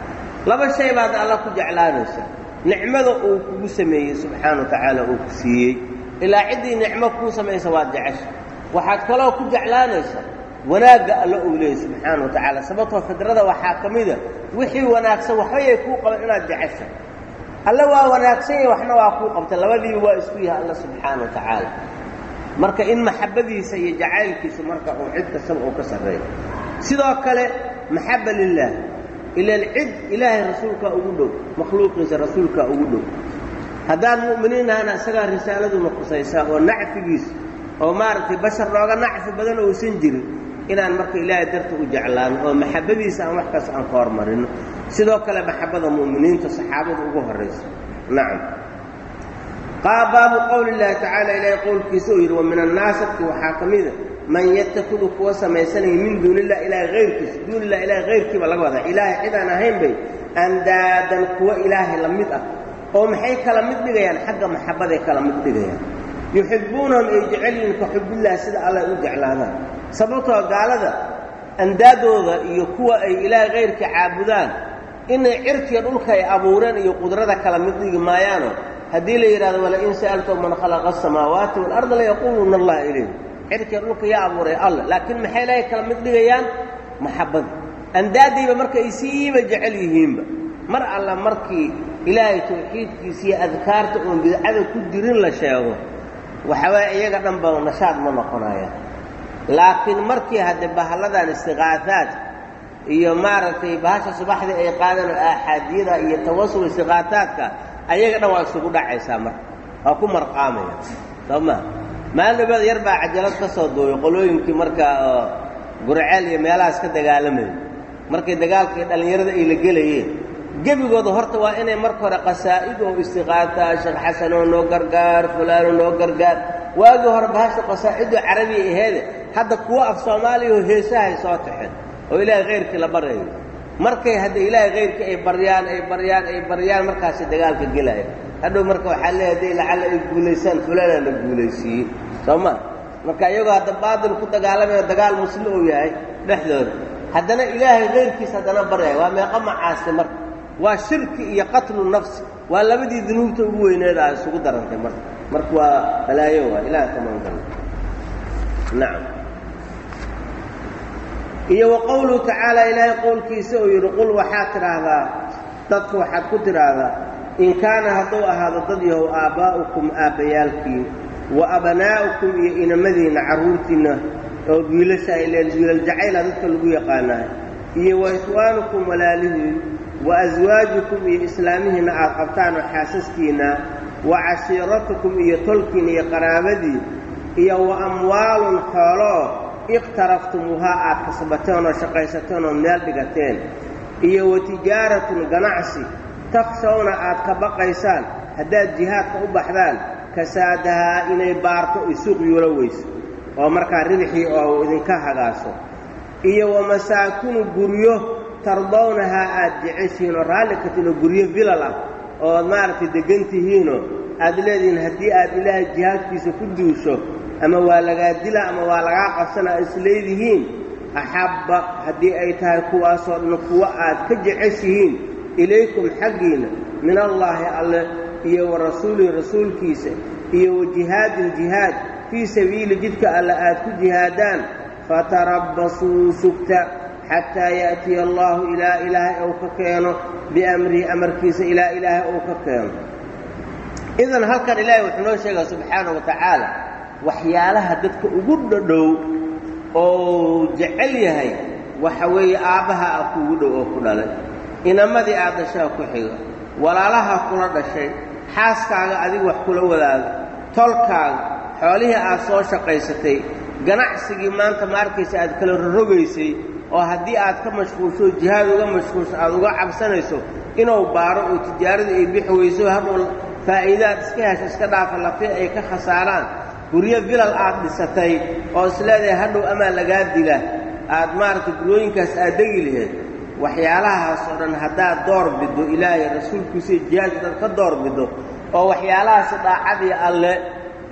Laba shay baad alla ku jeclaanaysaa nicmada uu kugu sameeyey subxaana wa tacaala uu ku siiyey. Ilaa ciddii nicmo kuu samaysa waad jecesha. Waxaad kaloo ku jeclaanaysaa wanaagga alla uu leeyay subxaana wa tacaala. Sababtoo fidrada waxaa ka mida wixii wanaagsan waxbayay kuu qaban inaad jecesha. Alle waa wanaagsan yahay waxna waa kuu qabtay labadiiba waa isku yahay alla subxaana wa tacaala. Marka in maxabadiisa iyo jacaylkiisa marka uu cid kastaba uu ka sarreeyo. Sidoo kale maxaba lilaah ilaan cid ilaahay rasuulkaa ugu dhow makhluuqiisa rasuulkaa ugu dhow haddaan mu'miniin ahana isagaa risaaladuna khusaysaa oo nacfigiisa oo maaragtay bashar nooga nacfi badan uusan jirin inaan marka ilaahay darta u jeclaano oo maxabadiisa aan wax kaas aan ka hormarino sidoo kale maxabada mu'miniinta saxaabada ugu horraysa nacam baabu qowli illaahi tacaala ilaahay qowlkiisa uu yidhi wa min annaasi waxaa ka mida man yatakidu kuwa samaysanaya min duuni illah ilaahay hayrkiisa duuni illah ilahay hayrkiiba laga wadaa ilaahay cid aan ahayn bay andaadan kuwa ilaahay la mid ah oo maxay kala mid dhigayaan? Xagga maxabaday kala mid dhigayaan. Yuxibbuunahum ay jecel yihiin ka xubillahi sida alla u jeclaadaan. Sababtoo gaalada andaadooda iyo kuwa ay ilaahay hayrka caabudaan inay cirkiya dhulka ay abuureen iyo qudrada kala mid dhigi maayaano haddii la yidhahdo walain sa'altum man khalaqa asamaawaati waalarda layaquuluuna allah ilayh cirkiya dhulka yaa abuuray alla. Laakiin maxay ilaahay kala mid dhigayaan? Maxabada andaadayba marka ay siiba jecel yihiinba. Mar alla markii ilaahay tawxiidkiisa iyo adkaarta oon bidcada ku jirin la sheego waxawaaye iyaga dhan ba nashaad ma noqonayaan laakiin markii hadde bahalladan istiqaahaad iyo maaragtay bahasha subaxdii ay qaadaan oo aaxaadiyada iyo tawasul istiqaataadka ayaga dhan waa isugu dhacaysaa marka. Waa ku marqaamaya. Soo maa maalinabaad yar baa cajalad ka soo duubay. Qolooyinkii markaa oo gurceel iyo meelahaas ka dagaalamaya markay dagaalkii dhallinyarada ay la gelayeen. Gebigooda horta waa inay marka hore qasaa'id oo istiqaataa sheekh xasanoo noo gargaar fulaano noo gargaar. Waagii hore bahasha qasaa'idoo carabiya aheede hadda kuwo af soomaaliya oo heesahay soo taxeen oo ilaahay khayrkii la baryayo markay hadda ilaahay khayrkii ay baryaan ay baryaan ay baryaan markaasi dagaalka gelaya hadhow marka waxaa leeya hadday lacalla ay guulaysaan fulaanaa la guulaysiiyey soo ma marka iyagoo hadda baadil ku dagaalamayo dagaal musli uu yahay dhexdooda. Haddana ilaahay kayrkiis haddana baryaya waa meeqa macaasi marka waa shirki iyo qatlu nafsi. Waa labadii dunuubta ugu weyneed aa isugu darantay marka. Marka waa balaayo waa ilaah ka magangalna nacam iyo wa qowluhu tacaala ilaahay qowlkiisa uu yidhi qul waxaad tidhaahdaa dadka waxaad ku tidhaahdaa in kaana hadduu ahaado dad yahow aabbaa'ukum aabbayaalkiin wa abnaa'ukum iyo inamadiinna carruurtiinna oo wiilasha ileen wiilal jacayla dadka lagu yaqaanaa iyo wa ikhwaanukum walaalihiin wa aswaajukum iyo islaamihiinna aad qabtaan oo xaasaskiinna wa cashiiratukum iyo tolkiin iyo qaraabadii iyo wa amwaalun xooloo iqtaraftumuuhaa aad kasbateen oo shaqaysateen oo meel dhigateen iyo wa tijaaratun ganacsi takshawna aad ka baqaysaan haddaad jihaadka u baxdaan kasaadahaa inay baarto i suuq yuulo weyso oo markaa ribxii oo idinka hagaaso. Iyo wa masaakinu guryo tardawnahaa aad jeceshihiin oo raalli katiin oo guryo vilal ah ooad maaragtay deggan tihiinoo aad leedihiin haddii aad ilaahay jihaadkiisa ku duusho ama waa lagaa dila ama waa lagaa qabsana a isleedihiin axabba haddii ay tahay kuwaasoo dhan kuwa aad ka jeceshihiin ilaykum xaggiinna min allaahi alle iyo wa rasuulihi rasuulkiisa iyo wa jihaadin jihaad fii sabiili jidka alle aad ku jihaadaan fatarabbasuu sugta xataa ya'tiya allaahu ilaa ilaahay ou ka keeno biamrihi amarkiisa ilaa ilaahay ou ka keeno. Idan halkan ilaahay wuxuu noo sheegaa subxaana wa tacaala waxyaalaha dadka ugu dhadhow oo jecel yahay waxa weeye aabbaha a kuugu dhow oo ku dhalay. Inamadii aad dhashaa ku xiga walaalaha kula dhashay xaaskaaga adiga wax kula wadaaga tolkaaga xoolihii aad soo shaqaysatay ganacsigii maanta ma arkaysa aad kala rorogaysay oo haddii aad ka mashquulsho jihaad uga mashquulsho aad uga cabsanayso inuu baaro oo tijaaradii ay bixi weyso hadhow faa'iidaad iska hesho iska dhaafa lafi ay ka khasaaraan guryo bilal aad dhisatay oo isleedahay hadhow amaa lagaa dila aad maaragtay guryooyinkaas aad degi laheed waxyaalahaas oo dhan haddaad door biddo ilaahay rasuulkiisaiyo jihaadka dad ka door biddo oo waxyaalahaasi daacadii alle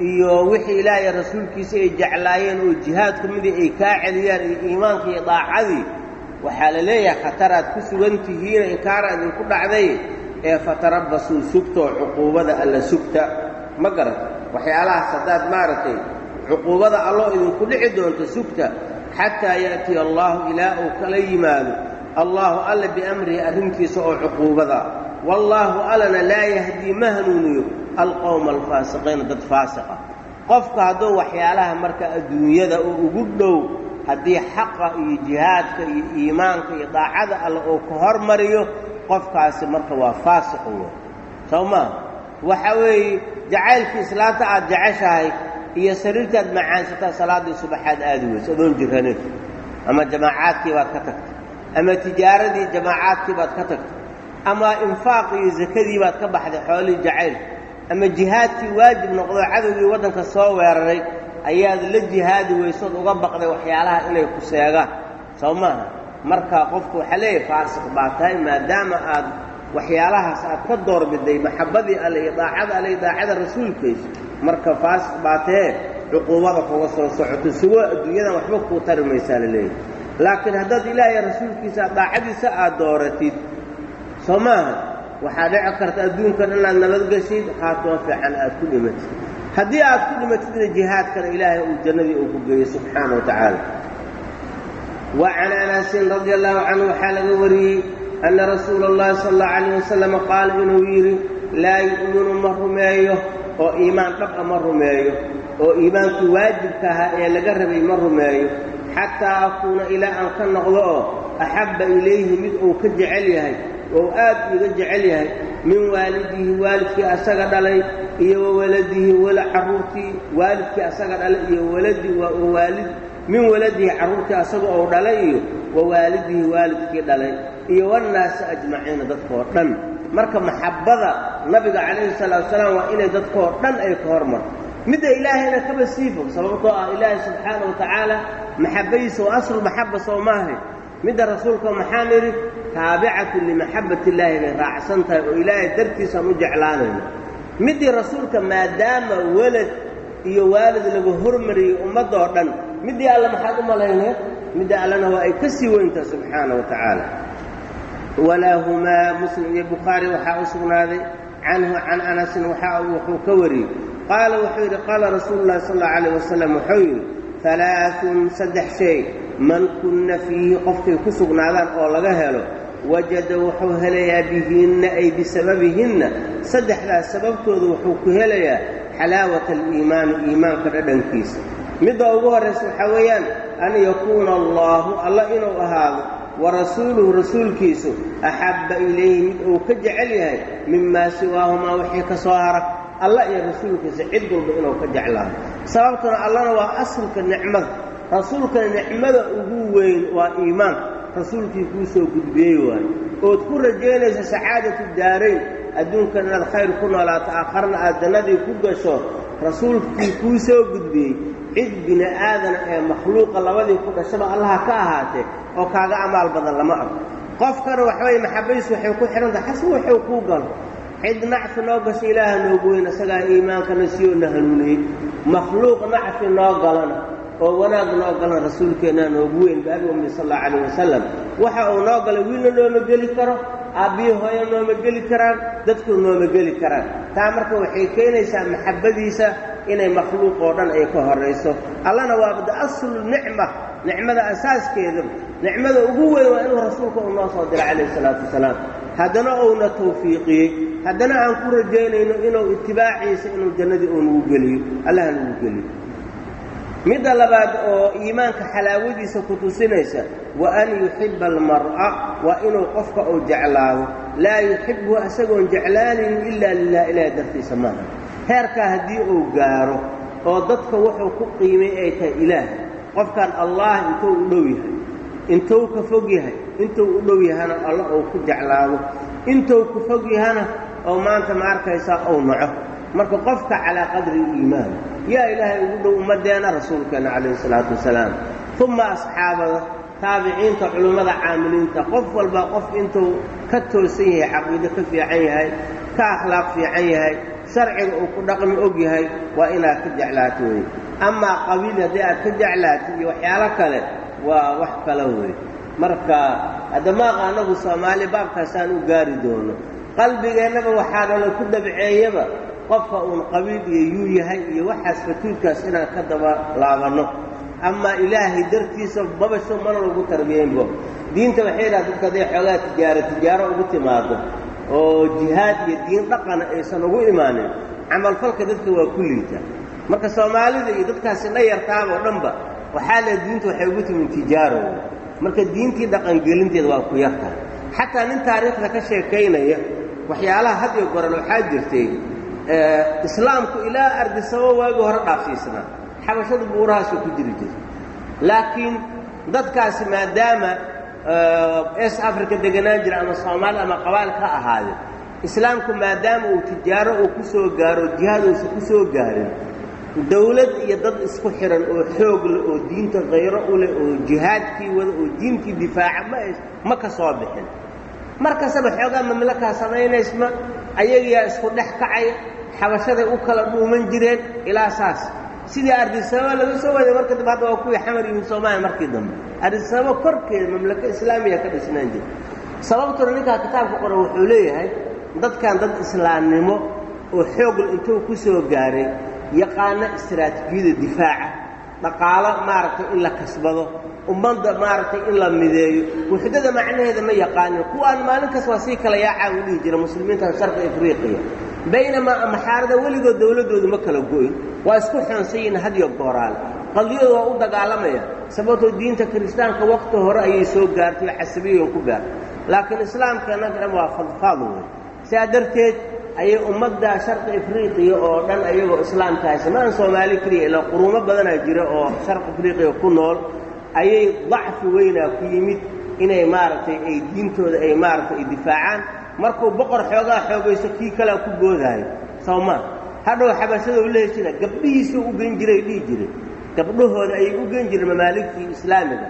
iyo wixii ilaahay rasuulkiisa ay jeclaayeen oo jihaadku midii ay kaa celiyaan iyo iimaanka iyo daacadii waxaa la leeyahay khataraad ku sugan tihiina inkaara idinku dhacday ee fatarabbasuu sugtoo cuquubada alla sugta. Ma garan waxyaalahaas haddaad maaragtay cuquubada alloo idinku dhici doonto sugta xataa ya'tiya allaahu ilaa uu kala yimaado. Allaahu alla biamrihi arrintiisa oo cuquubada wallaahu allana laa yahdii ma hanuuniyo alqowma alfaasiqiina dad faasiqa qofka hadduu waxyaalaha marka adduunyada oo ugu dhow haddii xaqa iyo jihaadka iyo iimaanka iyo daacada alle uu ka hormariyo qofkaasi marka waa faasiqu wey soo maa waxa weeye jacaylkii islaanta aad jeceshahay iyo sariirtaad macaansataa salaaddii subaxaad aadi weyso adoon jiranin ama jamaacaadkii baad ka tagtay ama tijaaradii jamaacaadkii baad ka tagtay ama infaaqii iyo sakadii baad ka baxday xoolihii jacaylka ama jihaadkii waajib noqdoo cadowgii waddanka soo weeraray ayaad la jihaadi weysood uga baqday waxyaalaha inay ku seegaan. Soo maaha marka qofku waxaa leeyahay faasiq baa tahay maadaama aad waxyaalahaas aad ka doorbiday maxabbadii alle iyo daacada alle iyo daacada rasuulkiisa marka faasiq baa tahee cuquubada kuga soo socoto sugoo adduunyadan waxba kuu tari maysaa la leeyahay. Laakiin haddaad ilaahay rasuulkiisa daacadiisa aad dooratid soo maaha waxaa dhici karta adduunkan inaad nabadgeshid khaatimo fiican aad ku dhimatid. Haddii aad ku dhimatidna jihaadkana ilaahay uu jannadii uu ku geeyey subxaana wa tacaala. Wa can anasin radi allahu canhu waxaa laga wariyey anna rasuula اllahi sala allahu calayh wasalam qaala inuu yidhi laa yu'minu ma rumeeyo oo iimaan dhaba ma rumeeyo oo iimaankii waajibka ahaa ee laga rabay ma rumeeyo. Xataa akuuna ilaa aan ka noqdo oo axabba ilayhi mid uu ka jecel yahay oo aad iga jecel yahay min waalidihi waalidkii asaga dhalay iyo wa waladihi wala carruurtii waalidkii asaga dhalay iyo waladi waalid min waladihi carruurtii asaga ou dhalay iyo wa waalidihi waalidkii dhalay iyo wannaasi ajmaciina dadkoo dhan. Marka maxabbada nabiga calayhi salaatu wasalaam waa inay dadkoo dhan ay ka hormarto midda ilaahayna kaba sii fog sababtoo ah ilaahay subxaana wa tacaala maxabbadiisa oo aslu maxabba soo maahay midda rasuulka maxaan idhi taabicatun limaxabbati illaahi bay raacsan tahay oo ilaahay dartiisaan u jeclaanayno middii rasuulka maadaama welad iyo waalid laga hormariyey ummaddoo dhan middii alle maxaad u malayneed midda allena waa ay ka sii weyntaha subxaana wa tacaala. Walaahumaa muslim iyo bukhaari waxaa u sugnaaday canhu can anasin waxaa wuxuu ka wariyey. Qaala wuxuu yidhi qaala rasuulu sal allau alayh wasalam wuxuu yidhi alaaun saddex shay man kunna fiihi qofkay ku sugnaadaan oo laga helo wajada wuxuu helayaa bihinna ay bisababihinna. Saddexdaas sababtooda wuxuu ku helayaa xalaawata aliimaani iimaanka dhadhankiisa. Midda ugu horraysa waxaa weeyaan an yakuuna allaahu alla inuu ahaado wa rasuuluhu rasuulkiisu axabba ilayhi mid uu ka jecel yahay mimaa siwaahumaa wixii ka soo hara alla iyo rasuulkiisa cid walba inuu ka jeclaado. Sababtuna allana waa asalka nicmada. Rasuulkana nicmada ugu weyn waa iimaanka rasuulkii kuu soo gudbiyey waayo ood ku rajaynaysa sacaadatu daarayn adduunkan inaad khayr ku noolaato aakharna aad jannadii ku gasho rasuulkii kuu soo gudbiyey cid bini aadana ee makhluuqa labadii ku dhashaba allaha ka ahaatee oo kaaga amaal badan lama arko. Qofkana waxbay maxabadiis waxay ku xidhantahay xasba waxuu kuu galo cid nacfi noo gasha ilaaha noogu weyn isagaa iimaankana siyoo na hanuuniyey makhluuq nacfi noo galana oo wanaag noo galan rasuulkeennaa noogu weyn baabi ummi sal allau calayh wasalam waxa uu noo galay wiilna nooma geli karo aabbiyi hooyo nooma geli karaan dadku nooma geli karaan. Taa marka waxay keenaysaa maxabbadiisa inay makhluuq oo dhan ay ka horrayso allana waa bada aslu nicma nicmada asaaskeedaba nicmada ugu weyn waa inuu rasuulka uu noo soo diray calayhi salaatu wasalaam. Haddana uuna tawfiiqiyey haddana aan ku rajaynayno inuu itibaaciisa inuu jannadii uu nagu geliyo allaha nagu geliyo midda labaad oo iimaanka xalaawadiisa ku tusinaysa wa an yuxibba almar'a waa inuu qofka uu jeclaado. Laa yuxibbuhu isagoon jeclaanaynin ilaa lilah ilaah dartiisa maaha. Heerkaa haddii uu gaaro oo dadka wuxuu ku qiimay ay tahay ilaah qofkan allah intuu u dhow yahay intuu ka fog yahay intuu u dhow yahana alla uu ku jeclaado. Intuu ku fog yahana oo maanta ma arkaysaa ou naco. Marka qofka calaa qadri iimaan yaa ilaahay ugu dhow ummaddeena rasuulkeena calayhi salaatu wasalaam. Uma asxaabada taabiciinta culimmada caamiliinta qof walba qof intuu ka toosan yahay caqiido ka fiican yahay ka akhlaaq fiican yahay sharciga uu ku dhaqmi og yahay waa inaad ka jeclaato wey amaa qabiil haddii aad ka jeclaato iyo waxyaalo kale waa wax kale wey marka haddamaaqa annagu soomaali baabkaasaan u gaari doono. Qalbigeennaba waxaa nala ku dabceeyaba qofka uun qabiil iyo yuu yahay iyo waxaas fatuudkaas inaan ka daba laabanno amaa ilaahay dartiisa babasho mana lagu tarbiyaynbo diinta waxay dhaha dadka hadday xoogaa tijaaro tijaaro ugu timaado oo jihaad iyo diin dhaqana aysan ugu imaanin camalfalka dadka waa ku liita. Marka soomaalida iyo dadkaasi dhayartaaba oo dhanba waxaa le diinta waxay ugu timin tijaaro. Marka diintii dhaqangelinteeda waa ku yartahay. Xataa nin taariikhda ka sheekaynaya waxyaalaha had iyo goran waxaa jirtay islaamku ilaa ardisabo waagii hore dhaafsiisnaa xabashada buurahaasuu ku jiri jirta laakiin dadkaasi maadaama es africa deganaan jira ama soomaali ama qabaal ka ahaade islaamku maadaama uu tijaaro uu ku soo gaaro jihaad uusan ku soo gaarin dawlad iyo dad isku xihan oo xoog leh oo diinta khayro u leh oo jihaadkii wada oo diintii difaaca ma ma ka soo bixin. Markastaba xoogaa mamlakaa samaynaysma ayagiyaa isku dhex kacaya xabashaday u kala dhuuman jireen ilaa saas. Sidii ardisababa laga soo waday marka dambe hadda waa kuwii xamar yimid soomaaliya markii dambe. Ardisababa korkeeda mamlako islaamiya ka dhisnaan jira sababtuna ninkaa kitaabka qoran wuxuu leeyahay dadkan dad islaamnimo oo xoogl intuu ku soo gaaray yaqaano istaraatiijiyada difaaca. Dhaqaalo maaragtay in la kasbado ummadda maaragtay in la mideeyo. Wuxdada macnaheeda ma yaqaanin kuwaan maalin kas waa sii kala yaacaa u dhihi jira muslimiinta sharqi afriqiya baynamaa amaxaarada weligood dawladdoodu ma kala go'in waa isku xoonsan yihiin hadyo gooraale qadiyadu waa u dagaalamaya sababtoo diinta kiristaanka wakti hore ayay soo gaartay oo casabiyan ku gaartay laakiin islaamkana dhan waa fadfaad wey sidaa darteed ayay ummadda sharqi afriqiya oo dhan ayagoo islaamka haysa soomaali keliya ilaa quruumo badanaa jira oo sharqi afriqiya ku nool ayay dacfi weynaa ku yimid inay maaragtay ay diintooda ay maaragtay ay difaacaan markuu boqor xoogaa xoogayso kii kalea ku boodaayo. Soo maa hadhow xabashada u lehi jira gabdhihiisuu u gen jiray dhihi jiray. Gabdhahooda ayay u gen jireen mamaaligtii islaamiga.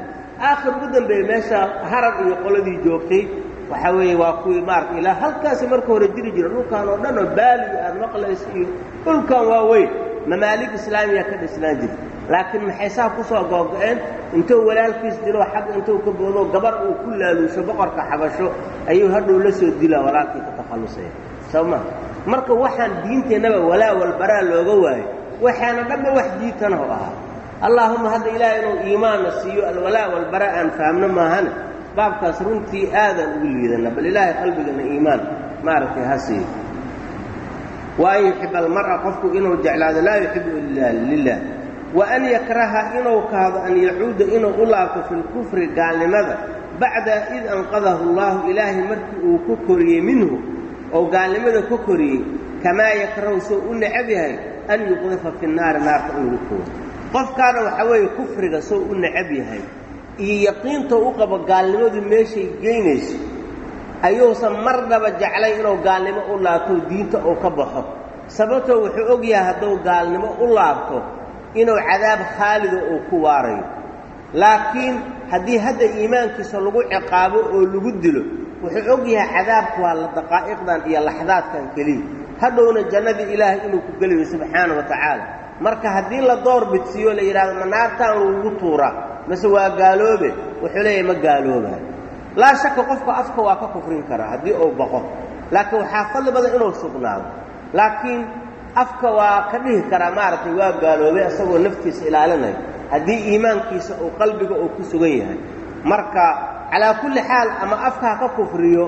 Aakhir ugu dambeeye meesha harar iyo qoladii joogtay waxaa weeye waa kuwii maarata ilaa halkaasi marka hore jiri jira dhulkan oo dhan oo baali aad maqlayso iyo dhulkan waa weyn. Mamaalig islaamiya ka dhisnaan jirta laakiin maxay saa ku soo googo-een intuu walaalkiis dilo xagga intuu ka boodo gabar uu ku laaluusho boqorka xabasho ayuu hadhow la soo dilaa walaalkii ka takhallusaya soo ma marka waxaan diinteennaba walaa walbaraa looga waayo waxaana dhanba wax diitanaho ahaa. Allaahuma hadda ilaahay inuu iimaanna siiyo alwalaa walbaraa aan fahamno maahane. Baabkaas runtii aadaan ugu liidana bal ilaahay qalbigana iimaan maaragtay ha siiyo yuxiba almar'a qofku inuu jeclaado laa yuxibu ila lilah wa an yakraha inuu kahdo an yacuuda inuu u laabto fi lkufri gaalnimada bacda id anqadahu allahu ilaahay markii uu ka koriyey minhu oo gaalnimada ka koriyey kamaa yakrahu soo u necab yahay an yuqdafa fi nnaari naarta in lagu koodo qofkaana waxaa weeye kufriga soo u necab yahay iyo yaqiinta u qabo gaalnimadu meeshay geynayso ayuusan marnaba jeclay inuu gaalnimo u laabto diinta uu ka baxo. Sababtoo wuxuu og yahay hadduu gaalnimo u laabto inuu cadaab khaalido uu ku waarayo. Laakiin haddii hadda iimaankiisa lagu ciqaabo oo lagu dilo wuxuu og yahay cadaabku waa la daqaa'iqdan iyo laxdaadkan keliya. Hadhowna jannadii ilaahay inuu ku geliyo subxaana wa tacaala. Marka haddii la door bidsiiyo la yidhahdo ma naartaan lagu tuuraa. Mase waa gaaloobe? Wuxuu leeyahay ma gaaloobaa laa shaka qofka afka waa ka kufrin karaa haddii uu baqo laakiin waxaa fadli badan inuu sugnaado. Laakiin afka waa ka dhihi karaa maaragtay waa gaaloobay isagoo naftiisa ilaalinayo haddii iimaankiisa uu qalbiga uu ku sugan yahay. Marka calaa kulli xaal ama afka ha ka kufriyo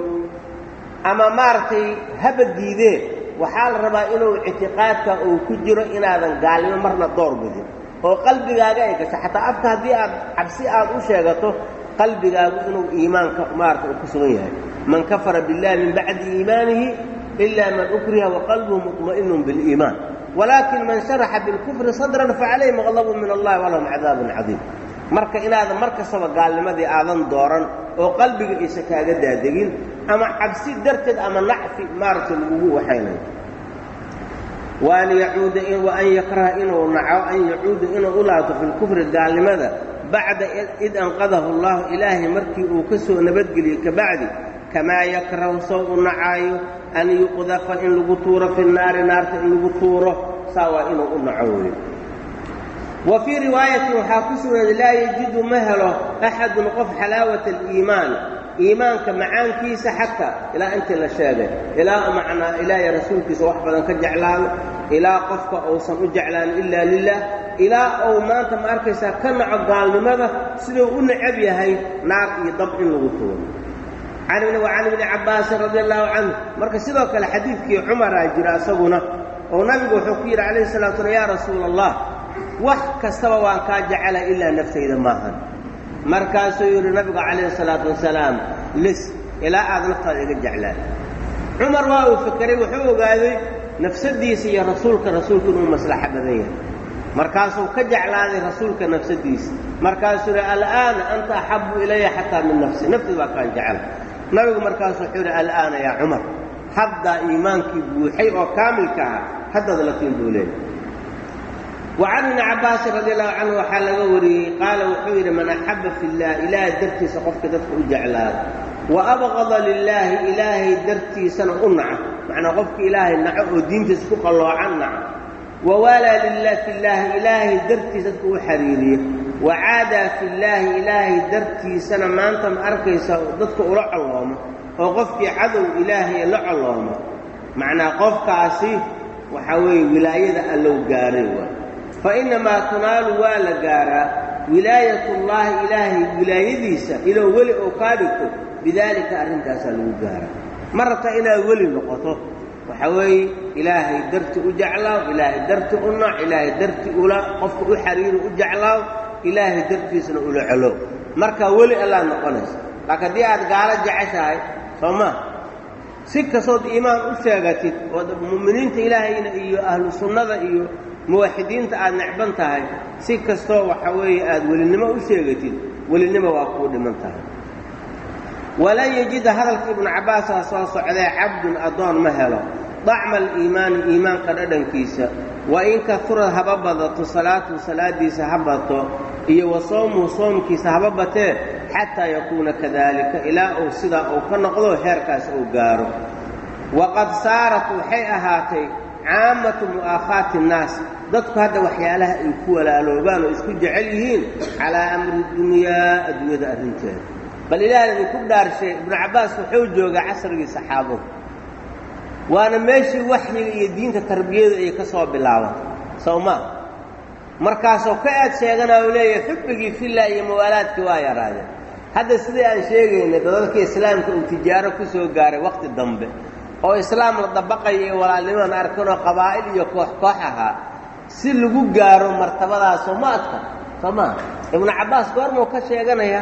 ama maaragtay haba diidee waxaa la rabaa inuu ictiqaadka uu ku jiro inaadan gaalnimo marna door bidin oo qalbigaaga ay gasho. Xataa afka haddii aad cabsi aad u sheegato qalbigaagu inuu iimaanka maarata uu ku sugan yahay. Man kafara biاllahi min bacdi iimaanihi ila man ukriha waqalbuhu muطma'inun biاliimaan walaakin man sharaxa bilkufri sadran facalayhim qadabu min allahi walahum cadaabun cadiim marka inaadan mar kastaba gaalnimadii aadan dooran oo qalbiga isa kaaga daadegin ama cabsi darteed ama nacfi maaragta lagugu waxaynayo waan yacuuda waan yakraha inuu naco an yacuuda inuu u laabto fi gaalnimada bacda id anqadahu allahu ilaahay markii uu ka soo nabadgeliyey kabacdi kamaa yakrahu sow u nacaayo an yuqdafa in lagu tuuro fi naari naarta in lagu tuuro saa waa inuu u naco weyo wa fii riwaayatin waxaa ku sugnaaday laa yajidu ma helo axadun qof xalaawata aliimaan. Iimaanka macaankiisa xataa ilaa intii la sheegay ilaa macnaa ilaahay rasuulkiisa wax badan ka jeclaado ilaa qofka uusan u jeclaan ilaa lilah ilaa uu maanta ma arkaysaa ka naco gaalnimada siduu u necab yahay naar iyo dab in lagu tuuro can ibni cabbaasin radi allahu canhu. Marka sidoo kale xadiidkii cumaraa jira isaguna oo nabigu wuxuu ku yidhi calayhi salatu slam yaa rasuula allah wax kastaba waan kaa jecela ilaa naftayda maahan. Markaasuu yidhi nabigu calayhi salaatu wasalaam lis ilaa aad naftaada iga jeclaan. Cumar waa uu fekeray wuxuu ogaaday nafsadiisa iyo rasuulka rasuulku inuu maslaxo badan yahay. Markaasuu ka jeclaaday rasuulka nafsadiisa markaasuu yidhi al'aana anta axabu ilaya xataa min nafsi nafteed baa kaan jecel nabigu markaasu wuxuu yidhi al'aana yaa cumar haddaa iimaankii buuxay oo kaamilka ah haddaad latiin buu leeyay wa ibni cabbaasin radi allahu canhu waxaa laga wariyey qaala wuxuu yidhi man axabba fi llah ilaahay dartiisa qofka dadka u jeclaada wa abqada lilaahi ilaahay dartiisana u naco macnaa qofka ilaahay naco oo diintiisa ku qalloocan naco wa waalaa lilah fillaahi ilaahay dartiisa dadka u xariiriyo wa caadaa fillaahi ilaahay dartiisana maanta ma arkaysa dadka ula colloomo oo qofkii cadow ilaahay la colloomo macnaa qofkaasi waxaa weeye wilaayada allow gaaray waa fa innamaa tunaalu waa la gaaraa wilaayatullaahi ilaahay wilaayadiisa iloo weli oo kaa dhigto bidaalika arrintaasaa lagu gaaraa ma rabta inaad weli noqoto waxaa weeye ilaahay darti u jeclaaw ilaahay darti u nac ilaahay darti ula qofka u xariiro u jeclaaw ilaahay dartiisna ula celo markaa weli allaad noqonaysa. Laakiin haddii aad gaalo jeceshahay soo maa si kastood iimaan u sheegatid ood mu'miniinta ilaahayna iyo ahlu sunnada iyo muwaxidiinta aad necban tahay si kastoo waxa weeye aad welinimo u sheegatid welinimo waa kuu dhiman tahay. Walan yajida hadalka ibnu cabbaasaa soo socdee cabdun addoon ma helo. Dacma aliimaani iimaanka dhadhankiisa wa in kaurad haba badato salaatu salaadiisa ha bato iyo wa soomuhu soomkiisa haba batee xataa yakuuna kadaalika ilaa uu sidaa uu ka noqdo heerkaas uu gaaro. Waqad saarat waxay ahaatay caammatu mu'aakhaati innaas dadku hadda waxyaalaha ay ku walaaloobaan oo isku jecel yihiin calaa amri dunyaa adduunyada arrinteeda. Bal ilaahay idinku dhaarshay ibnu cabbaas wuxuu joogaa casrigii saxaabadu waana meeshii waxyiga iyo diinta tarbiyadu ay ka soo bilaabantay sow maa markaasoo ka aad sheeganaa uu leeyahay xubbigii fillah iyo muwaalaadkii waa yaraadeen. Hadda sidai aan sheegaynay dadadka islaamka uu tijaaro ku soo gaaray wakhti dambe oo islaam la dabaqaya iyo walaalnimaan arkanoo qabaa'il iyo koox koox ahaa si lagu gaaro martabadaasoo ma adka? Soo maa ibnu cabbaas goormuu ka sheeganaya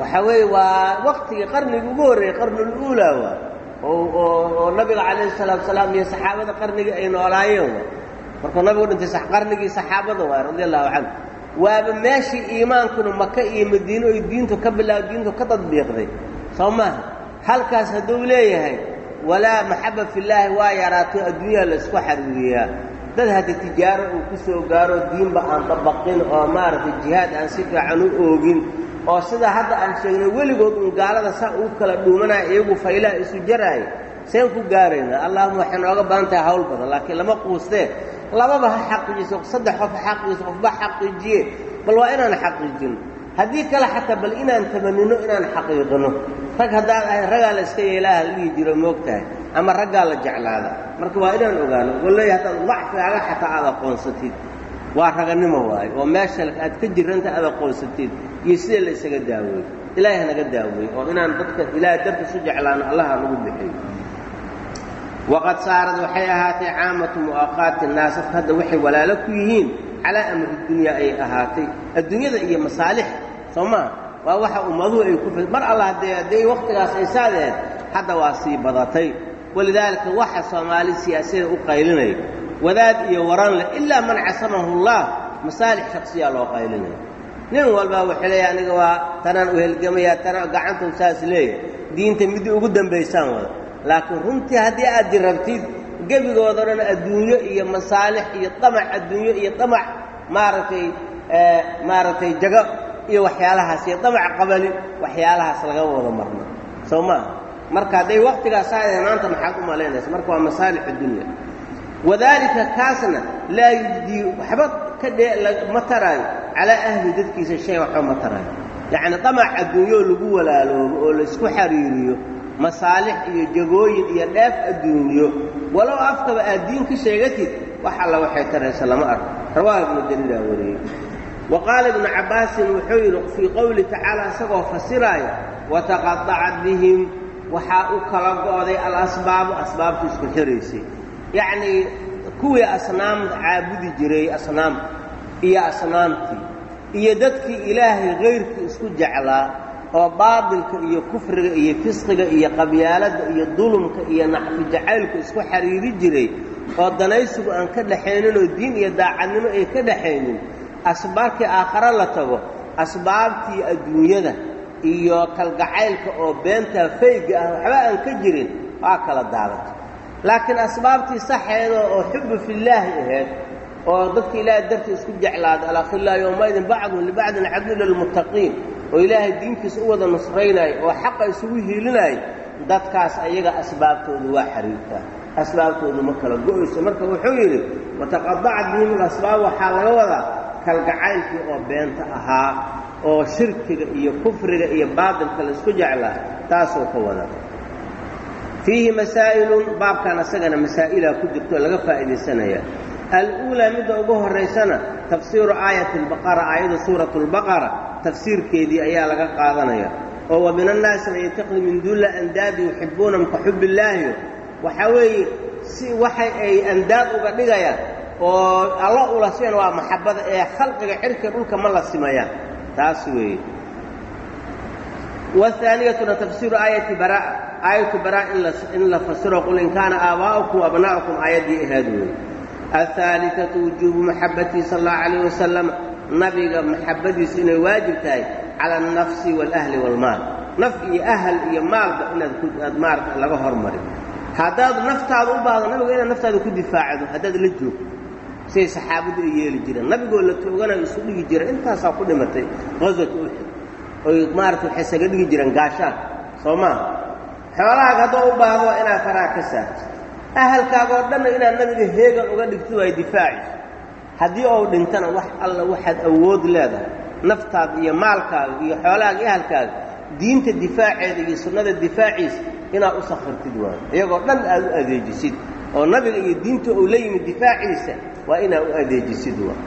waxa weeye waa waktigii qarnigii ugu horreeyey qarnuluulaa waa oo nabiga calayhi salaatu salaam iyo saxaabada qarnigii ay noolaayeen. Waa markuu nabigu dhintay qarnigii saxaabada waay radi allahu canhu. Waaba meeshii iimaankuna maka iyo madiino oy diintu ka bilaabo diintu ka tadbiiqday. Soo maaha halkaas hadduu leeyahay walaa maxaba fillaahi waa yaraato adduunyaha la isku xariiriyaa dad hadda tijaaro uu ku soo gaaro diinba aan dabaqin oo maaragtay jihaad aan si fiican u oogin oo sida hadda aan sheegnay weligood uun gaalada saa ugu kala dhuumanaya iyagu faylaha isu jaraaya seen ku gaaraynaa allahuma waxay nooga badan tahay hawl badan laakiin lama quustee lababa ha xaqiijiso saddex qof ha xaqiijiso qofba xaqiijiye bal waa inaan xaqiijino haddii kale xataa bal inaan tamanino inaan xaqiiqino. Rag haddaad ahay raggaa la iska yeelaaha la jiro moog tahay ama raggaa la jeclaada. Marka waa inaan ogaano golleey haddaad dacfigaaga xataa aad aqoonsatid waa raganimo waayo oo meesha aad ka jiranta aad aqoonsatid iyo sida la isaga daaweeyo ilaahay hanaga daaweey oo inaan dadka ilaahay dartiis u jeclaano allah hanagu bixiyo waqad saarad waxay ahaatay caamatu mu'aaqaati innaas dadka hadda waxay walaalo ku yihiin calaa amri dunya ayay ahaatay. Adduunyada iyo masaalix soo maa waa waxa ummaduhu ay ku mar alla haddee hadday wakhtigaas ay saadeen hadda waa sii badatay. Walidaalika waxa soomaali siyaasiyada u qaylinaya wadaad iyo waran ilaa man casamahu allah masaalix shaksiyaa loo qaylinaya nin walbaa wuxuu leeyahy aniga waa tanaan u helgamayaa tanaan gacantuu saas leeyahay. Diinta midii ugu dambaysaan wada. Laakiin runtii haddii aad jirabtid gebigooda dhan adduunyo iyo masaalix iyo damac adduunyo iyo damac maaragtay maaragtay jago iyo waxyaalahaas iyo damac qabali waxyaalahaas laga wada marno. Soo maaha marka hadday waktigaas aadee maanta maxaad u malaynaysa marka waa masaalix addunya wadaalika kaasna laa yujdii waxba ka dhe ma taraayo. Calaa ahli dadkiisa shay waxba ma taraayo. Yacni damac adduunyo lagu walaaloobo oo laysku xariiriyo masaalix iyo jagooyin iyo dheef adduunyo. Walow afkaba aad diin ka sheegatid wax alla waxay taraysa lama arko. Rawaaha ibnu jariiraa wariyey. Wa qaala ibnu cabbaasin wuxuu yidhi fii qowli tacaala isagoo fasiraaya wataqadacat bihim. Waxaa u kala go'day alasbaabu asbaabtu isku xiraysay yacnii kuwii asnaam caabudi jiray asnaam iyo asnaamtii iyo dadkii ilaahay kayrkii isku jeclaa oo baatilka iyo kufriga iyo fisqiga iyo qabyaaladda iyo dulumka iyo naxfi jacaylku isku xariiri jiray oo danaysigu aan ka dhaxaynin oo diin iyo daacadnimo ay ka dhaxaynin asbaabkii aakhare la tago asbaabtii adduunyada iyo kalgacaylka oo beentaa fayga ah waxba aan ka jirin waa kala daadatay laakiin asbaabtii saxeeda oo xubbu fillaahi ahayd oo dadka ilaahay dartii isku jeclaaday alakhilaa yowmaidin bacduhum libacdin cabdun lilmuttaqiin oo ilaahay diinkiisa u wada nusraynaayo oo xaqa isugu hiilinaayo dadkaas ayaga asbaabtoodu waa xariirtaa asbaabtoodu ma kala go'ayso. Marka wuxuu yidhi wataqadacat bihim alasbaab waxaa laga wadaa kalgacaylkii oo beenta ahaa oo shirkiga iyo kufriga iyo baatilka la isku jeclaa taasuu ka wada fiihi masaa'ilun baabkan asagana masaa'ilaa ku jirto oo laga faa'iidaysanaya aluulaa midda ugu horraysana tafsiiru aayati albaqara aayadda suuratu albaqara tafsiirkeedii ayaa laga qaadanaya. Oo wa min annaasi man yatakidi min duunila andaadi yuxibbuunahum ka xubbi illaahi waxaa weeye si waxay ay andaad uga dhigayaan oo alla ula siyan waa maxabbada ee khalqiga cirka dhulka ma la simayaan taas weeye wahaaniyatuna tafsiiru aayati baraa aayatu baraa in la fasiro qul in kaana aabaa'ukum abna'ukum aayaddii ahaad weeye ahaaliatu wujuubu maxabatihi sala allahu calayh wasalam nabiga maxabbadiisu inay waajib tahay cala alnafsi waalahli waalmaal naf iyo ahal iyo maalba inaad maarata laga hormari haddaad naftaada u baahdo nabiga inaad naftaada ku difaacdo haddaad la joogto siday saxaabadu ay yeeli jireen nabigoo la tooganayo isu dhigi jira intaasaa ku dhimatay qaswat uxud oy maarata waxay saga dhigi jireen gaashaan soo maaha xoolahaaga haddoo u baahdo inaad faraha ka saarto. Ahalkaagoo dhanna inaad nabiga heegan uga dhigto waay difaaciso haddii ou dhintana wax alla waxaad awood leedahay naftaada iyo maalkaaga iyo xoolahaaga iyo ahalkaaga diinta difaaceeda iyo sunnada difaaciisa inaad u sakhirtid waayo iyagoo dhan aad u adeejisid oo nabiga iyo diinta uu la yimid difaaciisa waa inaad u adeejisid waa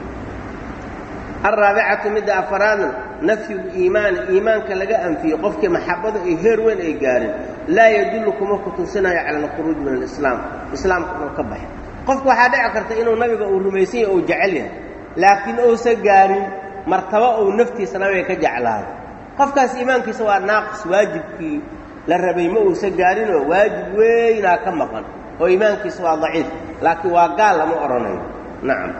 alraabicatu midda afaraadna nafyu liimaani iimaanka laga anfiyey qofkii maxabada ay heer weyn ay gaarin. Laa yadullu kuma ku tusinayo cala alkhuruuj min alislaam. Islaamka inuu ka baxay qofku waxaa dhici karta inuu nabiga uu rumaysan yahy ou jecel yahay. Laakiin uusan gaarin martaba uu naftiisa nabiga ka jeclaado qofkaas iimaankiisa waa naaqis waajibkii la rabay ma uusan gaarinoo waajib weynaa ka maqan oo iimaankiisa waa daciif. Laakiin waa gaal lama odhanayo nacam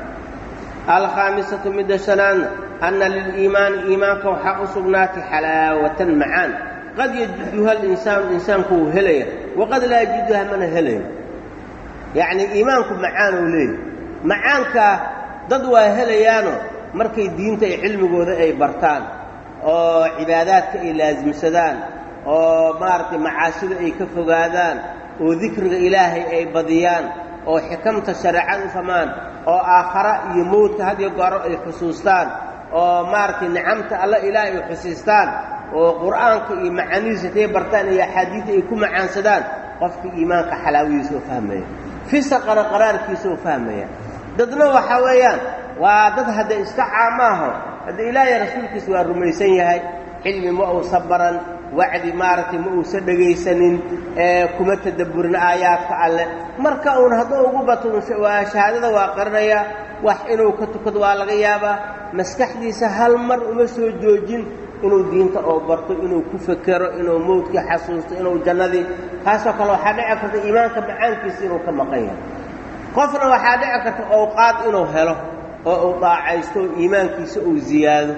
alkhaamisatu midda shanaadna anna liliimaani iimaanka waxaa u sugnaatay xalaawatan macaan qad yajiduha alinsaanu insaanku wuu helaya waqad laa yajiduha mana helayo yacnii iimaanku macaanuu leeyahy macaankaa dad waa helayaano markay diinta iyo cilmigooda ay bartaan oo cibaadaadka ay laasimsadaan oo maaragtay macaasida ay ka fogaadaan oo dikriga ilaahay ay badiyaan oo xikamta shareecada u famaan oo aakhara iyo mowdka hadiyo gooro ay xusuustaan oo maaragtay nicamta alla ilaahay ay xusiistaan oo qur'aanka iyo macaanidiisa intay bartaan iyo axaadiidta ay ku macaansadaan qofka iimaanka xalaawidiisa oo fahmaya fisaqana qaraarkiisa oo fahmaya. Dadna waxaa weeyaan waa dad hadda iska caamaaho hadda ilaahay rasuulkiisa waa rumaysan yahay cilmi ma uusa baran wacdi maaragtay ma uusa dhegaysanin kuma tadabburin aayaadka alle. Marka uun hadduu ugu bato shahaadada waa qarinaya wax inuu ka tukado waa laga yaabaa. Maskaxdiisa hal mar uma soo joojin inuu diinta oo barto inuu ku fekero inuu mawdkii xasuusto inuu jannadii kaasoo kale waxaa dhici karta iimaanka macaankiisa inuu ka maqan yahay. Qofna waxaa dhici karta owqaad inuu helo oo uu daacaysto oo iimaankiisa uu ziyaado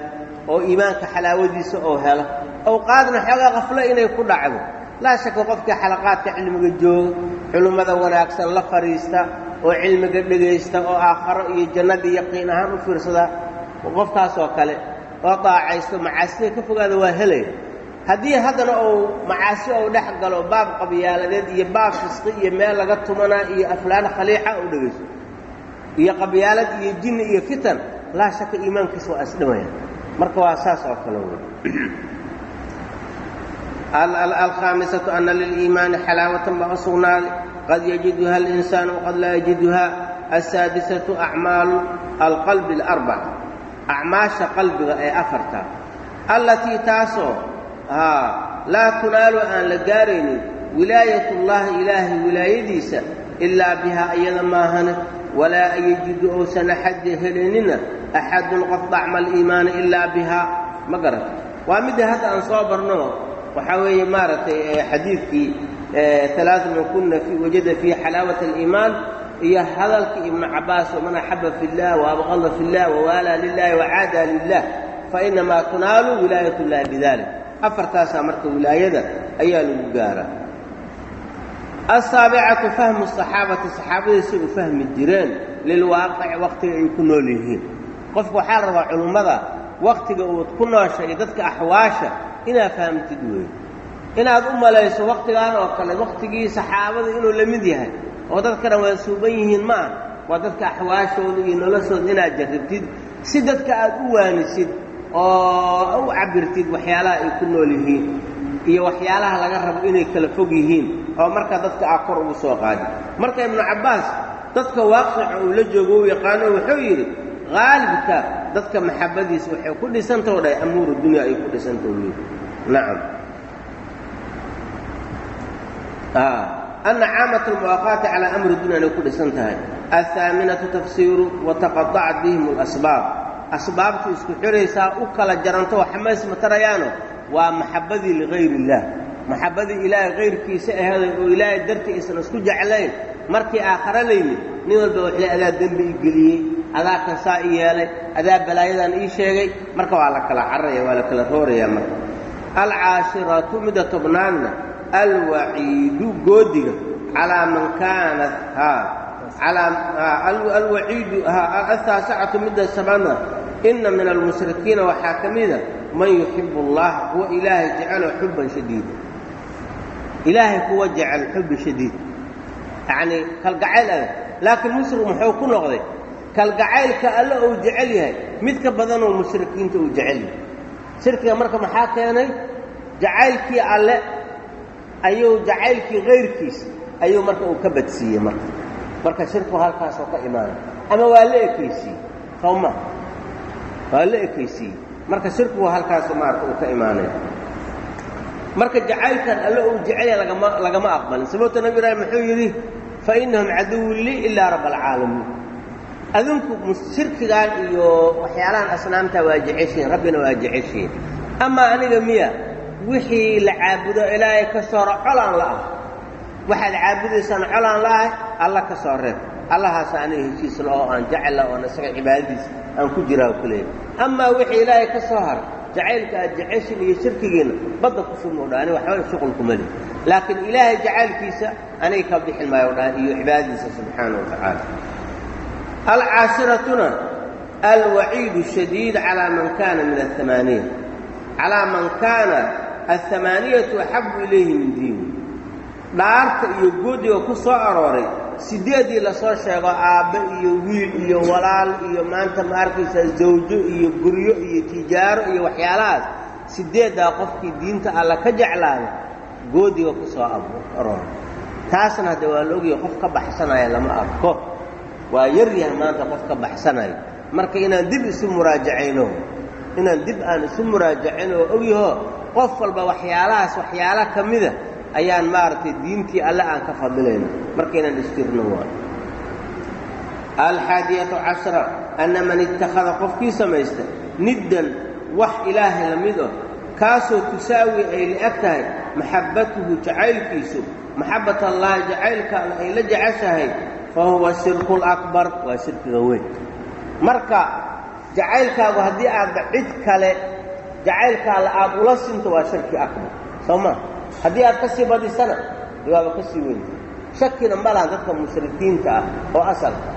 oo iimaanka xalaawadiisa uu helo owqaadna xoogaa qaflo inay ku dhacdo. Laa shaka qofkii xalaqaadka cilmiga jooga culimmada wanaagsan la fadhiista oo cilmiga dhegaysta oo aakharo iyo jannadii yaqiin ahaan u fiirsada qofkaasoo kale oo daacaysto macaasida ka fogaada waa helaya haddii haddana uu macaasi ou dhex galo baab qabyaaladeed iyo baab fisqi iyo meel laga tumanaa iyo aflaan khaliixa u dhegaysto iyo qabyaalad iyo jinni iyo fitan laa shaka iimaankiisa waa isdhimaya marka waa saas oo kale wey alkhaamisatu ana liliimaani xalaawatan baa u sugnaaday qad yajiduha alinsaanu waqad laa yajiduha asaadisatu acmaalu alqalbi alarbaca acmaasha qalbiga ee afarta allatii taasoo laa tunaalu aan la gaaraynin wilaayatullaahi ilaahay wilaayadiisa ilaa bihaa iyada maahane walaa yajidu ousan axadda helinina axadun qof dacma aliimaani ilaa bihaa ma garata waa midda hadda aan soo barno waxaa weeye maaragtay xadiidkii alaaa man kuna wajada fii xalaawati aliimaan iyo hadalkii ibnu cabbaas waman axaba fi اllah waabqada fi اllah wawaalaa lilahi wacaada lilah fainamaa tunaalu wilaayat اllahi bidalik afartaasaa marka wilaayada ayaa lagu gaaraa asaabicatu fahmu saxaabati saxaabadii si u fahmi jireen lilwaaqici wakhtiga ay ku nool yihiin qofku waxaa rabaa culummada wakhtiga uud ku noosha iyo dadka axwaasha inaad fahamtid weeye inaad u malayso wakhtigaan oo kale wakhtigii saxaabada inuu la mid yahay oo dadkana waa suuban yihiin ma ah waa dadka axwaashooda iyo noloshooda inaad jarribtid si dadka aad u waanisid oo u cabbirtid waxyaalaha ay ku nool yihiin iyo waxyaalaha laga rabo inay kala fog yihiin oo markaa dadka aa kor ugu soo qaadi. Marka ibnu cabbaas dadka waaqica uu la joogo u yaqaano wuxuu yidhi qaalibka dadka maxabbadiisa waxay ku dhisantao dhahay amuuru dunya ay ku dhisantao yidhi nacam. Ana caamat almuwaaqaati calaa amri dunya inay ku dhisan tahay alhaaminatu tafsiiru wataqadacat bihim alasbaab. Asbaabtu isku xiraysaa u kala jaranto oo xamays ma tarayaano? Waa maxabbadii ligayr illaah. Maxabbadii ilaahay kayrkiisa aheeday oo ilaahay dartii aysan isku jeclayn markii aakhare layimid nin walba waxle adaa dembi i geliyey adaa kansaa i yeelay adaa balaayadan ii sheegay marka waa la kala cararaya waa la kala roorayaa marka. Alcaashiratu midda tobnaadna alwaciidu goodiga calaa man kaanat alwaciidu altaasicatu midda sabana inna min almushrikiina waxaa ka mida man yuxibu allaha kuwa ilaahay jecelo xubban shadiida ilaahay kuwa jecel xubbi shadiid yacnii kalgacayl adag laakiin mushrik muxuu ku noqday kalgacaylka alle uu jecel yahay mid ka badanoo mushrikiinta uu jecel yahay. Shirkiga marka maxaa keenay? Jacaylkii alle ayuu jacaylkii kayrkiisa ayuu marka uu ka badsiiyey marka. Marka shirkigu halkaasoo ka imaanay. Ama waa la ekaysiiyey? Soo ma. Waa la ekaysiiyey. Marka shirkigu halkaasu maarata uu ka imaanaya marka jacaylkan alle uu jecelya lagama aqbalin. Sababta nabi ibraahim muxuu yidhi fa innahum caduwun lii ilaa rabb alcaalamiin adinku shirkigaan iyo waxyaalahan asnaamta waa jeceshihiin rabbina waa jeceshihiin. Amaa aniga miya wixii la caabudo ilaahay ka sooro colaan la ah. Waxaad caabudaysaan colaan la'ahay alla ka soo reeb. Allahaasa aniga heshiisla oo aan jecela oon isaga cibaadadiisa aan ku jiraa kuleeya amaa wixii ilaahay ka soo haray jacaylka aad jeceshin iyo shirkigiinna badda ku aniga waxba shuqulkuma leh laakiin ilaahay jacaylkiisa aniga ka bixin maayo dhaan iyo cibaadadiisa subxaana wa tacaala. Alcaashiratuna alwaciidu shadiid calaa man kaana min aamaaniya calaa man kaana athamaaniyatu axabu ilayhi min diini dhaarta iyo goodiga ku soo arooray sideedii la soo sheego aabbe iyo wiil iyo walaal iyo maanta ma arkaysaa zawjo iyo guryo iyo tijaaro iyo waxyaalahaas sideeddaa qofkii diinta alla ka jeclaada goodiga ku soo arooray taasna hadde waa la ogaya qof ka baxsanaya lama arko. Waa yar yahay maanta qof ka baxsanaya. Marka inaan dib isu muraajacayno inaan dib aan isu muraajacayno oo ogyaho qof walba waxyaalahaas waxyaala ka mida ayaan maaragtay diintii alle aan ka fadilayno marka inaan istirno waa. Alxaadiyatu cashra anna man ittakhada qofkii samaysta niddan wax ilaahay la mid ah kaasoo tusaawi ay la-eg tahay maxabbatuhu jacaylkiisu maxabbat allaahi jacaylka ay la jeceshahay fa huwa shirku lakbar waa shirkiga weyn. Marka jacaylkaagu haddii aadba cid kale jacaylkaala aad ula sinto waa shirki akbar. Soo maa haddii aad ka sii badisana waaba ka sii weynta shakina ma laha dadka mushrikiinta ah oo asalka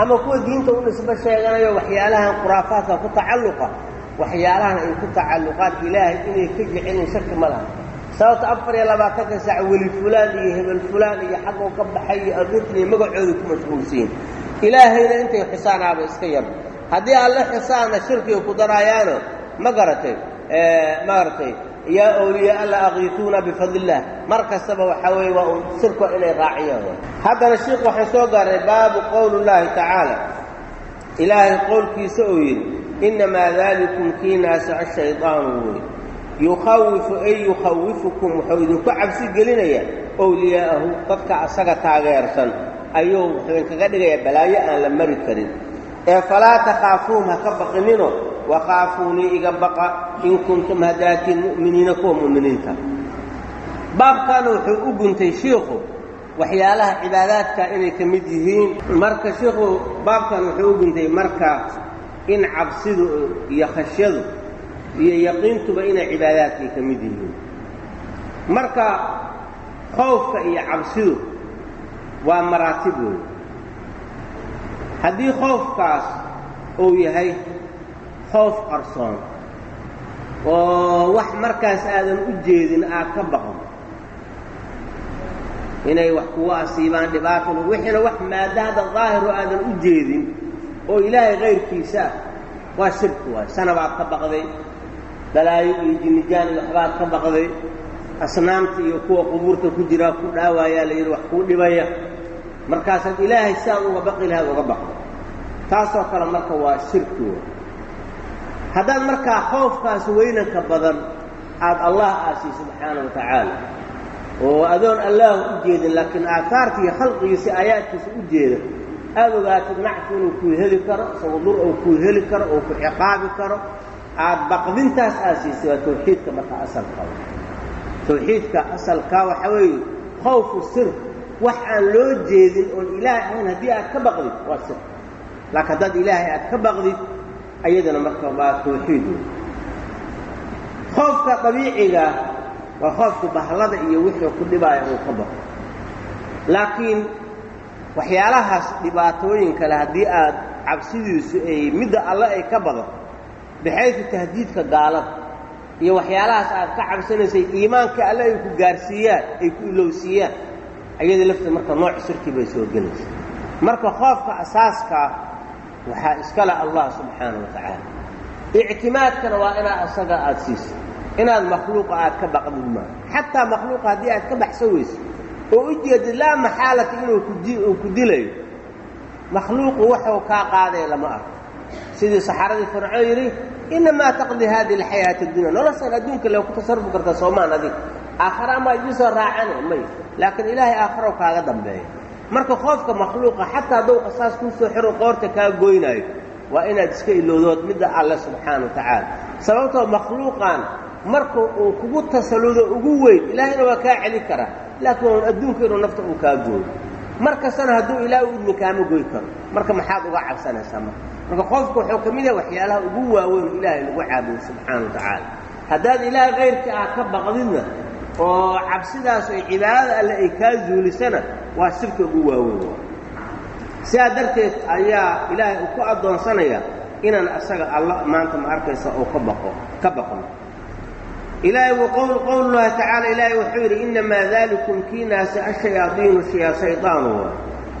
ama kuwa diinta u nisbo sheeganayo waxyaalahan khuraafaadka ku tacalluqa waxyaalahan ay ku tacalluqaan ilaahay inay ka jecelin shaki ma laha. Sababta afar iyo labaatanka saac weli fulaan iyo hebel fulaan iyo xagoo ka baxay iyo arrintan iyo magacooda ku mashquulsiin. Ilaahayna intay xisaanaaba iska yar. Haddii alle xisaana shirkiga ku daraayaano ma garatay ma garatay yaa awliyaa alla aqiituuna bifadliillah mar kastaba waxaa weeye waa un shirku inay raaciyaan. Haddana sheikh waxaan soo gaarnay baabu qowli llaahi tacaala. Ilaahay qowlkiisa oo yidhi innamaa daalikum kii naasa ashaydaanu wey yukhawifu ay yukhawifukum wuxuu idinku cabsi gelinayaa owliyaa'ahu dadka asaga taageersan. Ayuu wuxuu idinkaga dhigayaa balaayo aan la mari karin. Ee falaa takhaafuuhum ha ka baqinino wakhaafuunii iga baqa in kuntum hadaatiin mu'miniina kuwa mu'miniinta baabkaana wuxuu u guntay shiikhu waxyaalaha cibaadaadka inay ka mid yihiin marka shiikhu baabkan wuxuu u guntay marka in cabsidu iyo khashyadu iyo yaqiintuba inay cibaadaadkay ka mid yihiin marka khoofka iyo cabsidu waa maraatib weyn haddii khoofkaas uu yahay khoof qarsoon oo wax markaas aadan u jeedin aad ka baqo inay wax kugu asiibaan dhibaatan wixiina wax maadaada daahiro aadan u jeedin oo ilaahay kayrkiisa waa shirki waay. Sanabaad ka baqday balaayo iyo jinnijaan iyo waxbaad ka baqday asnaamta iyo kuwa qubuurta ku jiraa ku dhaawaayaa la yidhi wax kuu dhibaya. Markaasaad ilaahay siaad uga baqi lahaad uga baqdo. Taasoo kale marka waa shirki wey haddaad markaa khoofkaas weynanka badan aada allah aasii subxaana wa tacaala. Oo adoon allaah u jeedin laakiin aataarta iyo khalqigiisa aayaadkiisa u jeeda aada ogaatid nacfi inuu kuu heli karo isago dur uu kuu heli karo oo ku ciqaabi karo aada baqdintaas aasiisay waa tawxiidka marka asalka. Tawxiidka asalkaa waxaa weeye khawfu sir wax aan loo jeedin oon ilaahay ahayn haddii aad ka baqdid waa sir. Laakiin haddaad ilaahay aad ka baqdid ayadana marka waa tawxiid wey khoofka dabiiciga waa khoofka bahlada iyo wixii ku dhibaaya uu ka baqo laakiin waxyaalahaas dhibaatooyin kale haddii aad cabsidiisu ay midda alle ay ka badato baxaysu tahdiidka gaalada iyo waxyaalahaas aad ka cabsanaysay iimaanka alle ay ku gaarsiiyaan ay ku ilowsiiyaan ayada lafteed marka nooc shirki bay soo gelaysa. Marka khoofka asaaskaa waxaa iskale allah subxaana wa ictimaadkana waa inaad asaga aada siiso. Inaad makhluuqa aad ka baqdid maaha xataa makhluuqa haddii aad ka baxsan weyso oo u jeedid laa maxaalata inuu ku dilayo. Makhluuqu waxuu kaa qaadaya lama arko. Sidii saxaaradii fircoon yidhi innamaa taqdi hadihi alxayaata addunya. Noloshan adduunka le ku tasarufi kartaa soomaan adig aakhara amaa idin soo raacane? May. Laakiin ilaahay aakharaw kaaga dambeeya marka qoofka makhluuqa xataa hadduu qasaas kuu soo xiro qoorta kaa goynaayo waa inaad iska ilowdood midda alle subxaana wa tacaala. Sababtoo makhluuqan marka uu kugu tasalludo ugu weyn ilaahayna waa kaa celin karaa laakiin waa adduunka inuu nafta uu kaa gooyo. Mar kastana hadduu ilaah u idmi kaama goy karo marka maxaad uga cabsanaysaa marka? Marka qofka wuxuu ka mid yahay waxyaalaha ugu waaweyn ilaahay lagu caabudo subxaana wa tacaala. Haddaad ilaah kayrkii aad ka baqdidna oo cabsidaas ay cibaadada alle ay kaa zuulisana waa shirka ugu waaweyn. Sidaa darteed ayaa ilaahay uu ku addoonsanayaa inaan asaga alla maanta ma arkaysa oo ka baqo ka baqno. Ilaahay qowl qowlullahi tacaala ilaahay wuxuu yidhi innamaa dalikum kii naasa ashayaadiinu shiya shaydaanu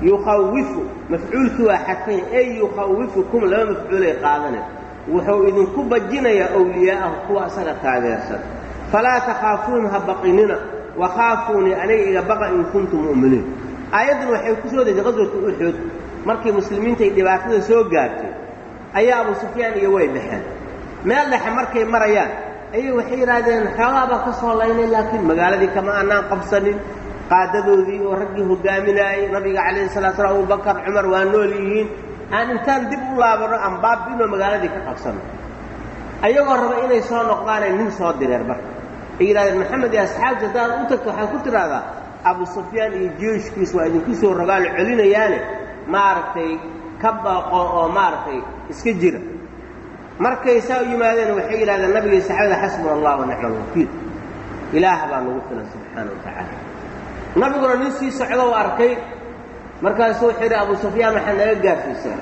yukhawifu mafcuulkii waa xadfanya ey yukhawifukum laba mafcuulay qaadanay wuxuu idinku bajinayaa awliyaa'ahu kuwa asaga taageersan falaa takhaafuuhum ha baqinina wakhaafuunii aniga iga baqa in kuntum mu'miniin aayaddan waxay ku soo degtay qaswata uxud markii muslimiintay dhibaatada soo gaartay ayaa abu sufyaan iyo way baxeen meel dhexe markay marayaan ayay waxay yidhaahdeen xoogaa baan ka soo laynay laakiin magaaladii kama aanaan qabsanin qaadadoodii oo raggii hogaaminaayey nabiga calayhi salatu slam abubakar cumar waa nool yihiin aan intaan dib u laabano aan baabinoo magaaladii ka qabsano ayagoo raba inay soo noqdaanay nin soo direen marka ay yidhahdeen maxamed iyo asxaabti haddaad u tagto waxaad ku tidhaahdaa abu sufyaan iyo jeyshkiis waa idinku soo rogaalo celinayaane maaragtay ka baaqo oo maaragtay iska jira. Markay saa u yimaadeen waxay yidhahdeen nabiga iyo saxaabada xasbuna allah wa nicma alwakiil ilaah baa nagu filan subxaana wa tacaala. Nabiguna nin sii socdo u arkay. Markaasuu wuxuu yidhi abu sufyaan waxaa naga gaarsiisaa.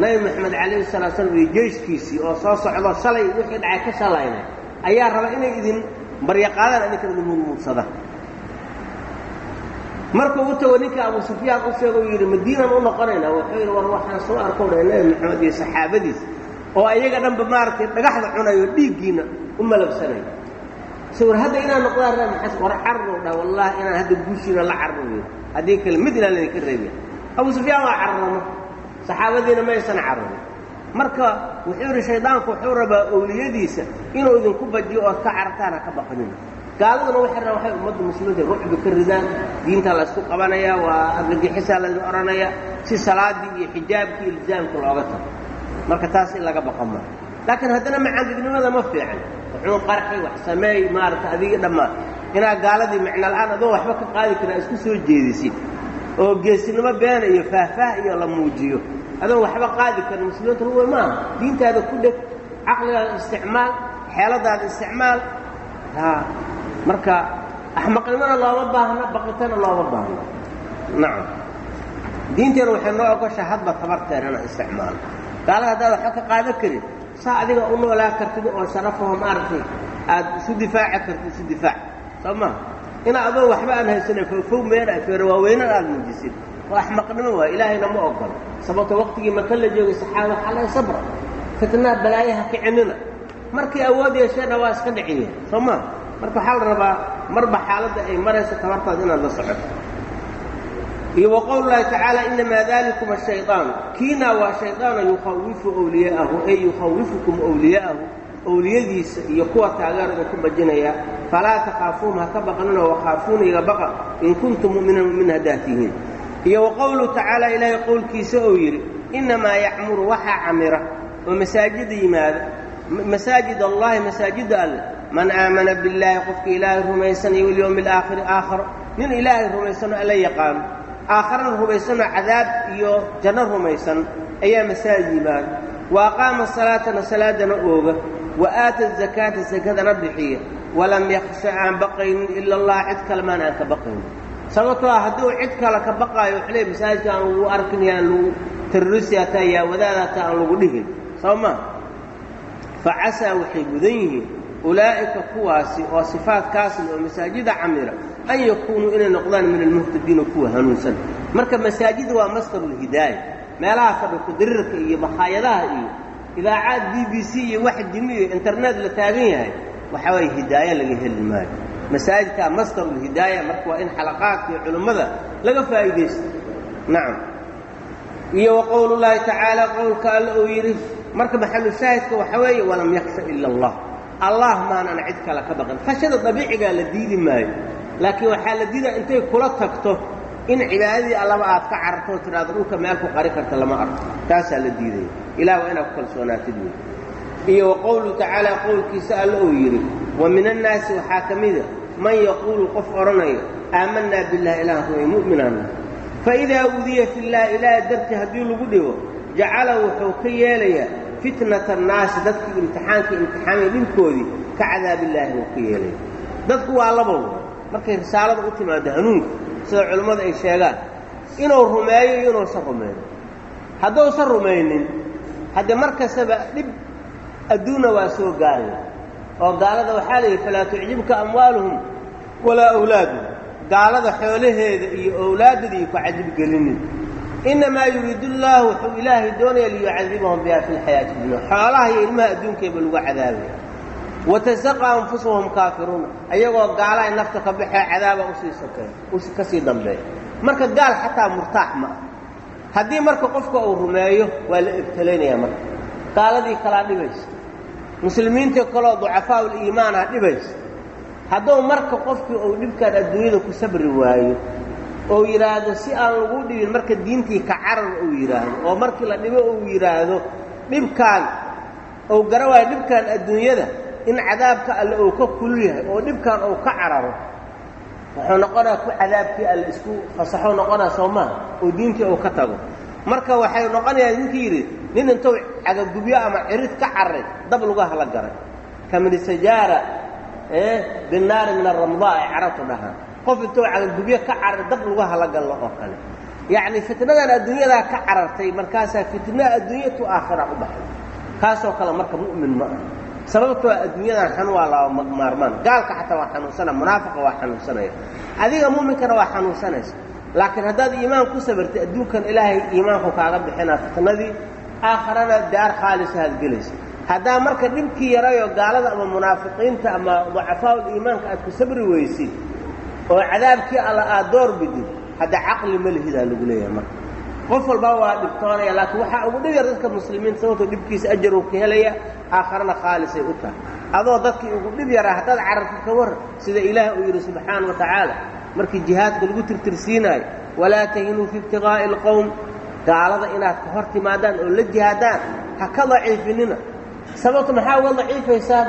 Nabi maxamed calayhi salaa slam iyo jeyshkiisii oo soo socdo shalay wixii dhacay ka shallaynay ayaa raba inay idin baryaqaadaan idinkan idin mudmuudsada markuu u tago ninka abu sufyaan u sheego uu yidhi madiinan u noqonayna wuxuu yidhi war waxaan soo arkownay nebi maxamed iyo saxaabadiis oo ayaga dhanba maaragtay dhagaxda cunayo dhiiggiina u malabsanayo. Se hadda inaan noqdaan ree maxas war carrow dhah wallaahi inaan hadda guushiina la carroyo haddii kale mid inaan idinka reebya abu sufyaan waa carramo saxaabadiina maysan carramin marka wuxuu yidhi shaydaanku wuxuu rabaa owliyadiisa inuu idinku bajiyo ood ka cartaana ka baqanin gaaladuna waxay rabaa waxay ummadda muslimiinta rucbi ka ridaan. Diinta la ysku qabanaya waa argagixisaa laydin odhanaya si salaaddii iyo xijaabkii iyo iltisaamkii looga tago. Marka taas in laga baqo maa laakiin haddana macaandignimada ma fiican. Wuxuu qarxi wax sameey maaragta adigii dhammaan. Inaad gaaladii macno la'aan adoo waxba ka qaadi karaa isku soo jeedisid oo geesinimo beena iyo faahfaah iyo la muujiyo adoon waxba qaadi karin muslimiinta ruwe maaha diintaada ku dheg caqligaada isticmaal xeeladaada isticmaal. Marka axmaqnimona looma baahna baqitana looma baahno nacam diinteena waxay noo ogoshaa hadba tabarteena inaan isticmaalo gaalada haddaad waxba ka qaadan karin saa adiga u noolaa kartid oo sharafaho maaragtay aad isu difaaci kartid isu difaac. Soo maha inaa adoo waxba aan haysana fowfow meena feero waaweynan aad muujisid oo axmaqnimo waay ilaahayna ma ogolo sababto waqtigii maka la joogay saxaaba xalay sabra fitnaa balaayaha kicinina markay awood yeesheenna waa iska dhiciyeen soo maa marka waxaa la rabaa marba xaaladda ay marayso tabartaada inaad la socoto. Iyo wa qowl llahi tacaala inamaa dalikum ashayطaan kiinaa waa shayطaana yukhawifu wliyaa'ahu ay yukhawifukum wliyaa'ahu owliyadiisa iyo kuwa taageerada ku bajinaya. Falaa takhaafuun ha ka baqnina wakhaafuuna iga baqa. In kuntum mu'minan mu'min haddaad tihiin iyo wa qowluhu tacaala ilaahay qowlkiisa ou yidhi innamaa yacmuru waxaa camira oo masaajida yimaada masaajid allahi masaajida alleh man aamana billaahi qofka ilaahay rumaysanayo walyowmi alaakhiri aakharo nin ilaahay rumaysanoo alla yaqaano aakharana rumaysanoo cadaab iyo janno rumaysan ayaa masaajid yimaada. Wa aqaama salaatana salaadana ooga. Wa aata zakaata sakadana bixiya. Walam yakhsha aan baqaynin ila allah cid kale maan aan ka baqaynin sababtoo ah hadduu cid kale ka baqaayo wuxuu leey masaajidka aan lagu arkin yaan lagu terroristi hataa yaa wadaad hataa aan lagu dhihin soo maa fa casaa waxay mudan yihiin ulaa'ika kuwaasi oo sifaadkaasle oo masaajida camira an yakuunuu inay noqdaan min almuhtadiina kuwa hanuunsan. Marka masaajida waa masdarulhidaaya meelaha fadhi kudirirka iyo makhaayadaha iyo idaacaad b b c iyo wax jinni iyo internet la taagan yahay waxaa waaya hidaaye laga heli maayo masaajidkaa masdarulhidaaya marka waa in xalaqaadka iyo culimmada laga faa'iidaysto. Nacam iyo wa qowlullaahi tacaala qowlka alla uu yidhi marka maxalu shaahidka waxaa weeye walam yaksha ila allah. Allah maanan cid kale ka baqin khashada dabiicigaa la diidi maayo. Laakiin waxaa la diidaa intay kula tagto in cibaadadii allaba aad ka cararto oo tidhahdo dhulka meel ku qari karta lama arko. Taasaa la diidaya ilah waa inaad ku kalsoonaatid wey iyo wa qowluhu tacaala qowlkiisa alla uu yidhi wa min annaasi waxaa ka mida man yaquulu qof odhanayo aamanaa billahi ilaah ruway mu'minaana faidaa udiya fillaah ilaaha darti haddii lagu dhigo jacala wuxuu ka yeelayaa fitnata annaasi dadkii imtixaanka imtixaamay dhulkoodii ka cadaabillaahi wuu ka yeelaya dadku waa labaw markay risaalada u timaado hanuunka sida culimmadu ay sheegaan inuu rumeeyo iyo inuusan rumaynin hadduusan rumaynin hadde mar kastaba dhib adduunna waa soo gaaraya oo gaalada waxaa la yidhi falaa tucjibka amwaaluhum walaa awlaaduhum. Gaalada xoolaheeda iyo owlaaddada iyo ku cajibgelinin innamaa yuriidu llaahu wuxuu ilaahay doonaya liyucadibahum biha fi lxayaati dunya. Xoolaha iyo ilmaha adduunkayba lagu cadaabaya watasaqa anfusahum kaafiruuna ayagoo gaalahay nafta ka baxee cadaaba u sii sokeen ka dambeeya. Marka gaal xataa murtaax ma haddii marka qofka uu rumeeyo waa la ebtalaynaya marka. Gaaladii kalaa dhibaysa muslimiintii kaloo ducafaa uliimaanah dhibaysa hadduu marka qofkii uu dhibkaan adduunyada ku sabri waayo oo yidhaahdo si aan lagu dhibin marka diintii ka carar uu yidhaahdo oo markii la dhibo uu yidhaahdo dhibkaan uu gara waayo dhibkaan adduunyada in cadaabka alle uu ka kulul yahay oo dhibkaan uu ka cararo wuxuu noqonaa ku cadaabkii alle isku fasaxou noqonaa soo maha oo diintii uu ka tago marka waxay noqonayaa ninkii yidhi nin intuu cagagubyo ama cirid ka cararay dab lugaha la garay. Kamini sajaara ee binaari min aramdaa ay carabtu dhahaan. Qof intuu cagagubyo ka cararay dab lugaha la gallo oo kale. Yacni fitnadan adduunyadaa ka carartay markaasaa fitna adduunya tu aakhira u baxay. Kaasoo kale marka mu'min ma ah sababtoo adduunyadan xan waa laba maarmaan. Gaalka xataa waa xanuunsanaya munaafiqa waa xanuunsanaya. Adiga mu'minkana waa xanuunsanaysa laakiin haddaad iimaan ku sabartay adduunkan ilaahay iimaanku kaaga bixinaa fitnadii aakharana daar khaalisa aad gelaysa haddaa marka dhibkii yarayoo gaalada ama munaafiqiinta ama ducafaa'ul iimaanka aad ku sabri weysid oo cadaabkii alla aad door bidid hadda caqli ma lihidaa lagu leeyahay marka. Qof walba waa dhibtoonaya laakiin waxaa ugu dhib yar dadka muslimiinta sababtoo dhibkiisa ajaruu ka helaya aakharana khaalisay u tahay. Adoo dadkii ugu dhib yaraa haddaad cararka ka war sida ilaah uu yidhi subxaana wa tacaala markii jihaadka lagu tirtirsiinaayo walaa tahinuu fi ibtiqaa'i alqowm gaalada inaad ka hor timaadaan oo la jihaadaan ha ka daciifinina. Sababta maxaa uga daciifaysaan?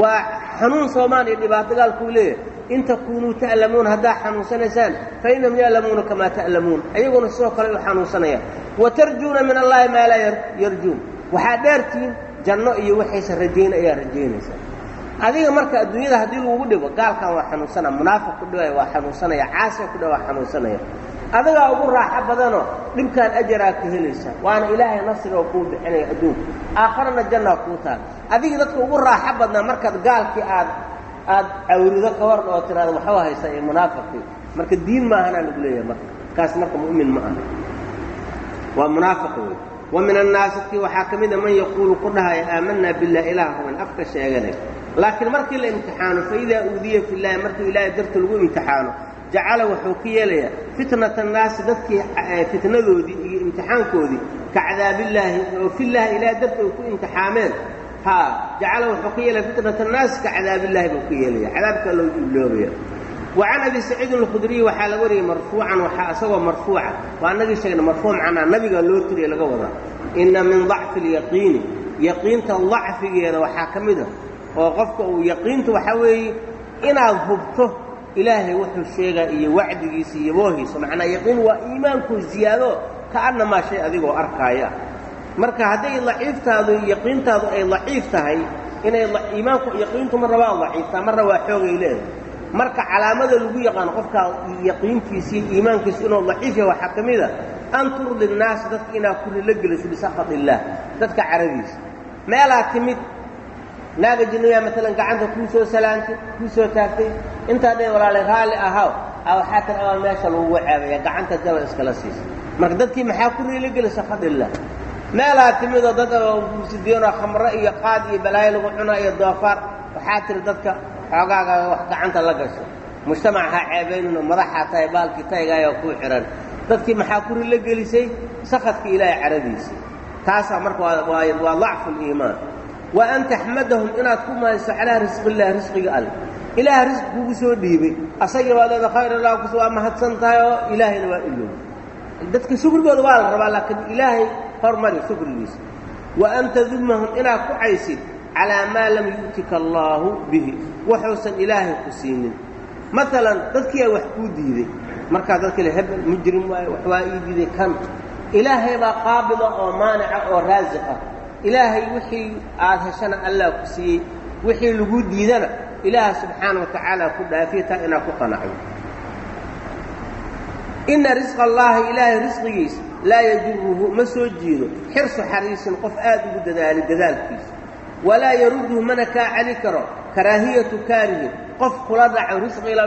Waa xanuun soomaan iyo dhibaato gaalkuu leeyahay. In takuunuu ta'lamuun haddaa xanuunsanaysaan fa innahum ya'lamuuna kamaa ta'lamuun. Ayaguna sidoo kale u xanuunsanayaan. Wa tarjuuna min allaahi maa laa yarjuun. Waxaa dheertiin janno iyo waxaysan rajayn rajaynaysaa adiga marka adduunyada haddii lagugu dhibo gaalkan waa xanuunsanaya munaafiq ku dhibaya waa xanuunsanaya caasiga ku dhiba waa xanuunsanaya adagaa ugu raaxo badanoo dhibkaan ajaraa ka helaysa waana ilaahay nasriga oo kuu bixinaya adduunka. Aakharana jannaa kuu taal. Adigii dadka ugu raaxo badnaa markaad gaalkii aad aad cawrido ka warn oo tiraada waxba haysa ee munaafiqii. Marka diin maahanaa lagu leeyahay marka. Kaas marka mu'min ma aha waa munaafiq wey wa min annaasiki waxaa ka mida man yaquulu ku dhahaya aamanaa billah ilaah ruban afka sheeganay laakiin markii la imtixaano faidaa uudiya fillahi markii ilaahay darta lagu imtixaano jacala wuxuu ka yeelayaa fitnata annaasi dadkii fitnadoodii iyo imtixaankoodii ka cadaabillaahi oo fillaahi ilahay darta ay ku imtixaameen. Ha jacala wuxuu ka yeelaya fitnata annaasi ka cadaabillaahi buu ka yeelaya cadaabkaa loo iloobaya wa can abi saciidin alkhudriyi waxaa laga wariyey marfuucan waxaa isagoo marfuuca. Waa annagii sheegna marfuuc macnaa nabiga loo tiriye laga wadaa inna min dacfi alyaqiini yaqiinta dacfigeeda waxaa ka mid a oo qofka uu yaqiintu waxaa weeye inaad hubto ilaahay wuxuu sheegaa iyo wacdigiisa iyo boohiisa. Macnaa yaqiin waa iimaanku ziyaado ka'annamaa shay adigoo arkaaya. Marka hadday daciiftaadu yaqiintaadu ay daciif tahay inay iimaanku yaqiintu marna waa daciiftaa marna waa xoogay leedahay. Marka calaamada lagu yaqaano qofkaa yaqiintiisa iyo iimaankiisa inuu daciif yahay waxaa ka mid a an turdi nnaasi dadka inaad kulli la geliso bisakhat illaah dadka caradiisa meelaa timid naaga jinnayaa maalan gacanta kuu soo salaantay kuu soo taagtay. Intaa dhan walaalay raalli ahaw a waxaa tir abaa meesha lagugu ceebaya gacanta jala iskala siisa. Marka dadkii maxaa ku riila geli sakhat illaah meelaa timidoo dad sidiinoo khamro iyo qaad iyo balaayo lagu cuna iyo doofaar waxaa tiri dadka xoogaaga wax gacanta la gasho. Mujtamac ha ceebaynino madaxaa tahay baalkii taygaayoo kuu xihan dadkii maxaa ku rila gelisay? Sakadkii ilaahay caradiisa. Taasaa marka waa dacfu liimaan wa an taxmadahum inaad ku mahayso calaa risqillahi risqiga alle ilaah risqi kugu soo dhiibay. Asagii waa leeda khayr allah kus waa mahadsan tahay oo ilaahayna waa ilooy dadka shukrigooda waa la rabaa laakiin ilaahay hormari shukrigiisa wa an tadumahum inaad ku caysid calaa maa lam yu'tika allaahu bihi. Waxuusan ilaahay ku siinin. Maalan dadkiiaa wax kuu diiday markaa dadka le hebel mujrim waayo wax waa ii diiday kan. Ilaahay baa qaabida oo maanica oo raasiq ah ilaahay wixii aad heshana allah ku siiyey wixii lagu diidana ilaah subxaana wa tacaala ku dhaafiya taa inaad ku qanacdo inna risqa allaahi ilaahay risqigiisa laa yajuruhu ma soo jiido xirsu xariisin qof aad ugu dadaali dadaalkiisa walaa yarudduhu mana kaa celi karo karaahiyatu kaarihin qof kula dhaco risqiila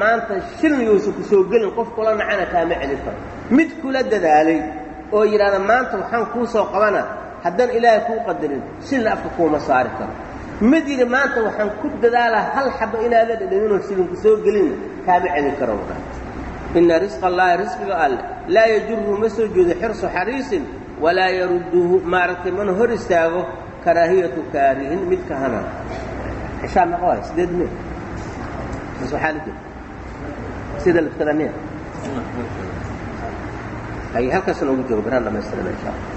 maanta shiln yousa ku soo gelin qof kula dhacana kaama celi karo. Mid kula dadaalay oo yidhahda maanta waxaan kuu soo qabana haddaan ilaahay kuu qadarin shilna afka kuuma saari karo. Mid yidhi maanta waxaan ku dadaalaa hal xaba inaadan dhidhiminoo shilinku soo gelinna kaama celi karo inna risqa allaahi risqiga alleh laa yajuruhu ma soo jeedo xirsu xariisin walaa yarudduhu maaragtay mana hor istaago karaahiyatu kaarihin mid kahana cishaa waay sideed mil. Bas waxaa la jira. Sida laftada miya hay halkaasna ugu joogo baraan dhamaystirana insha allah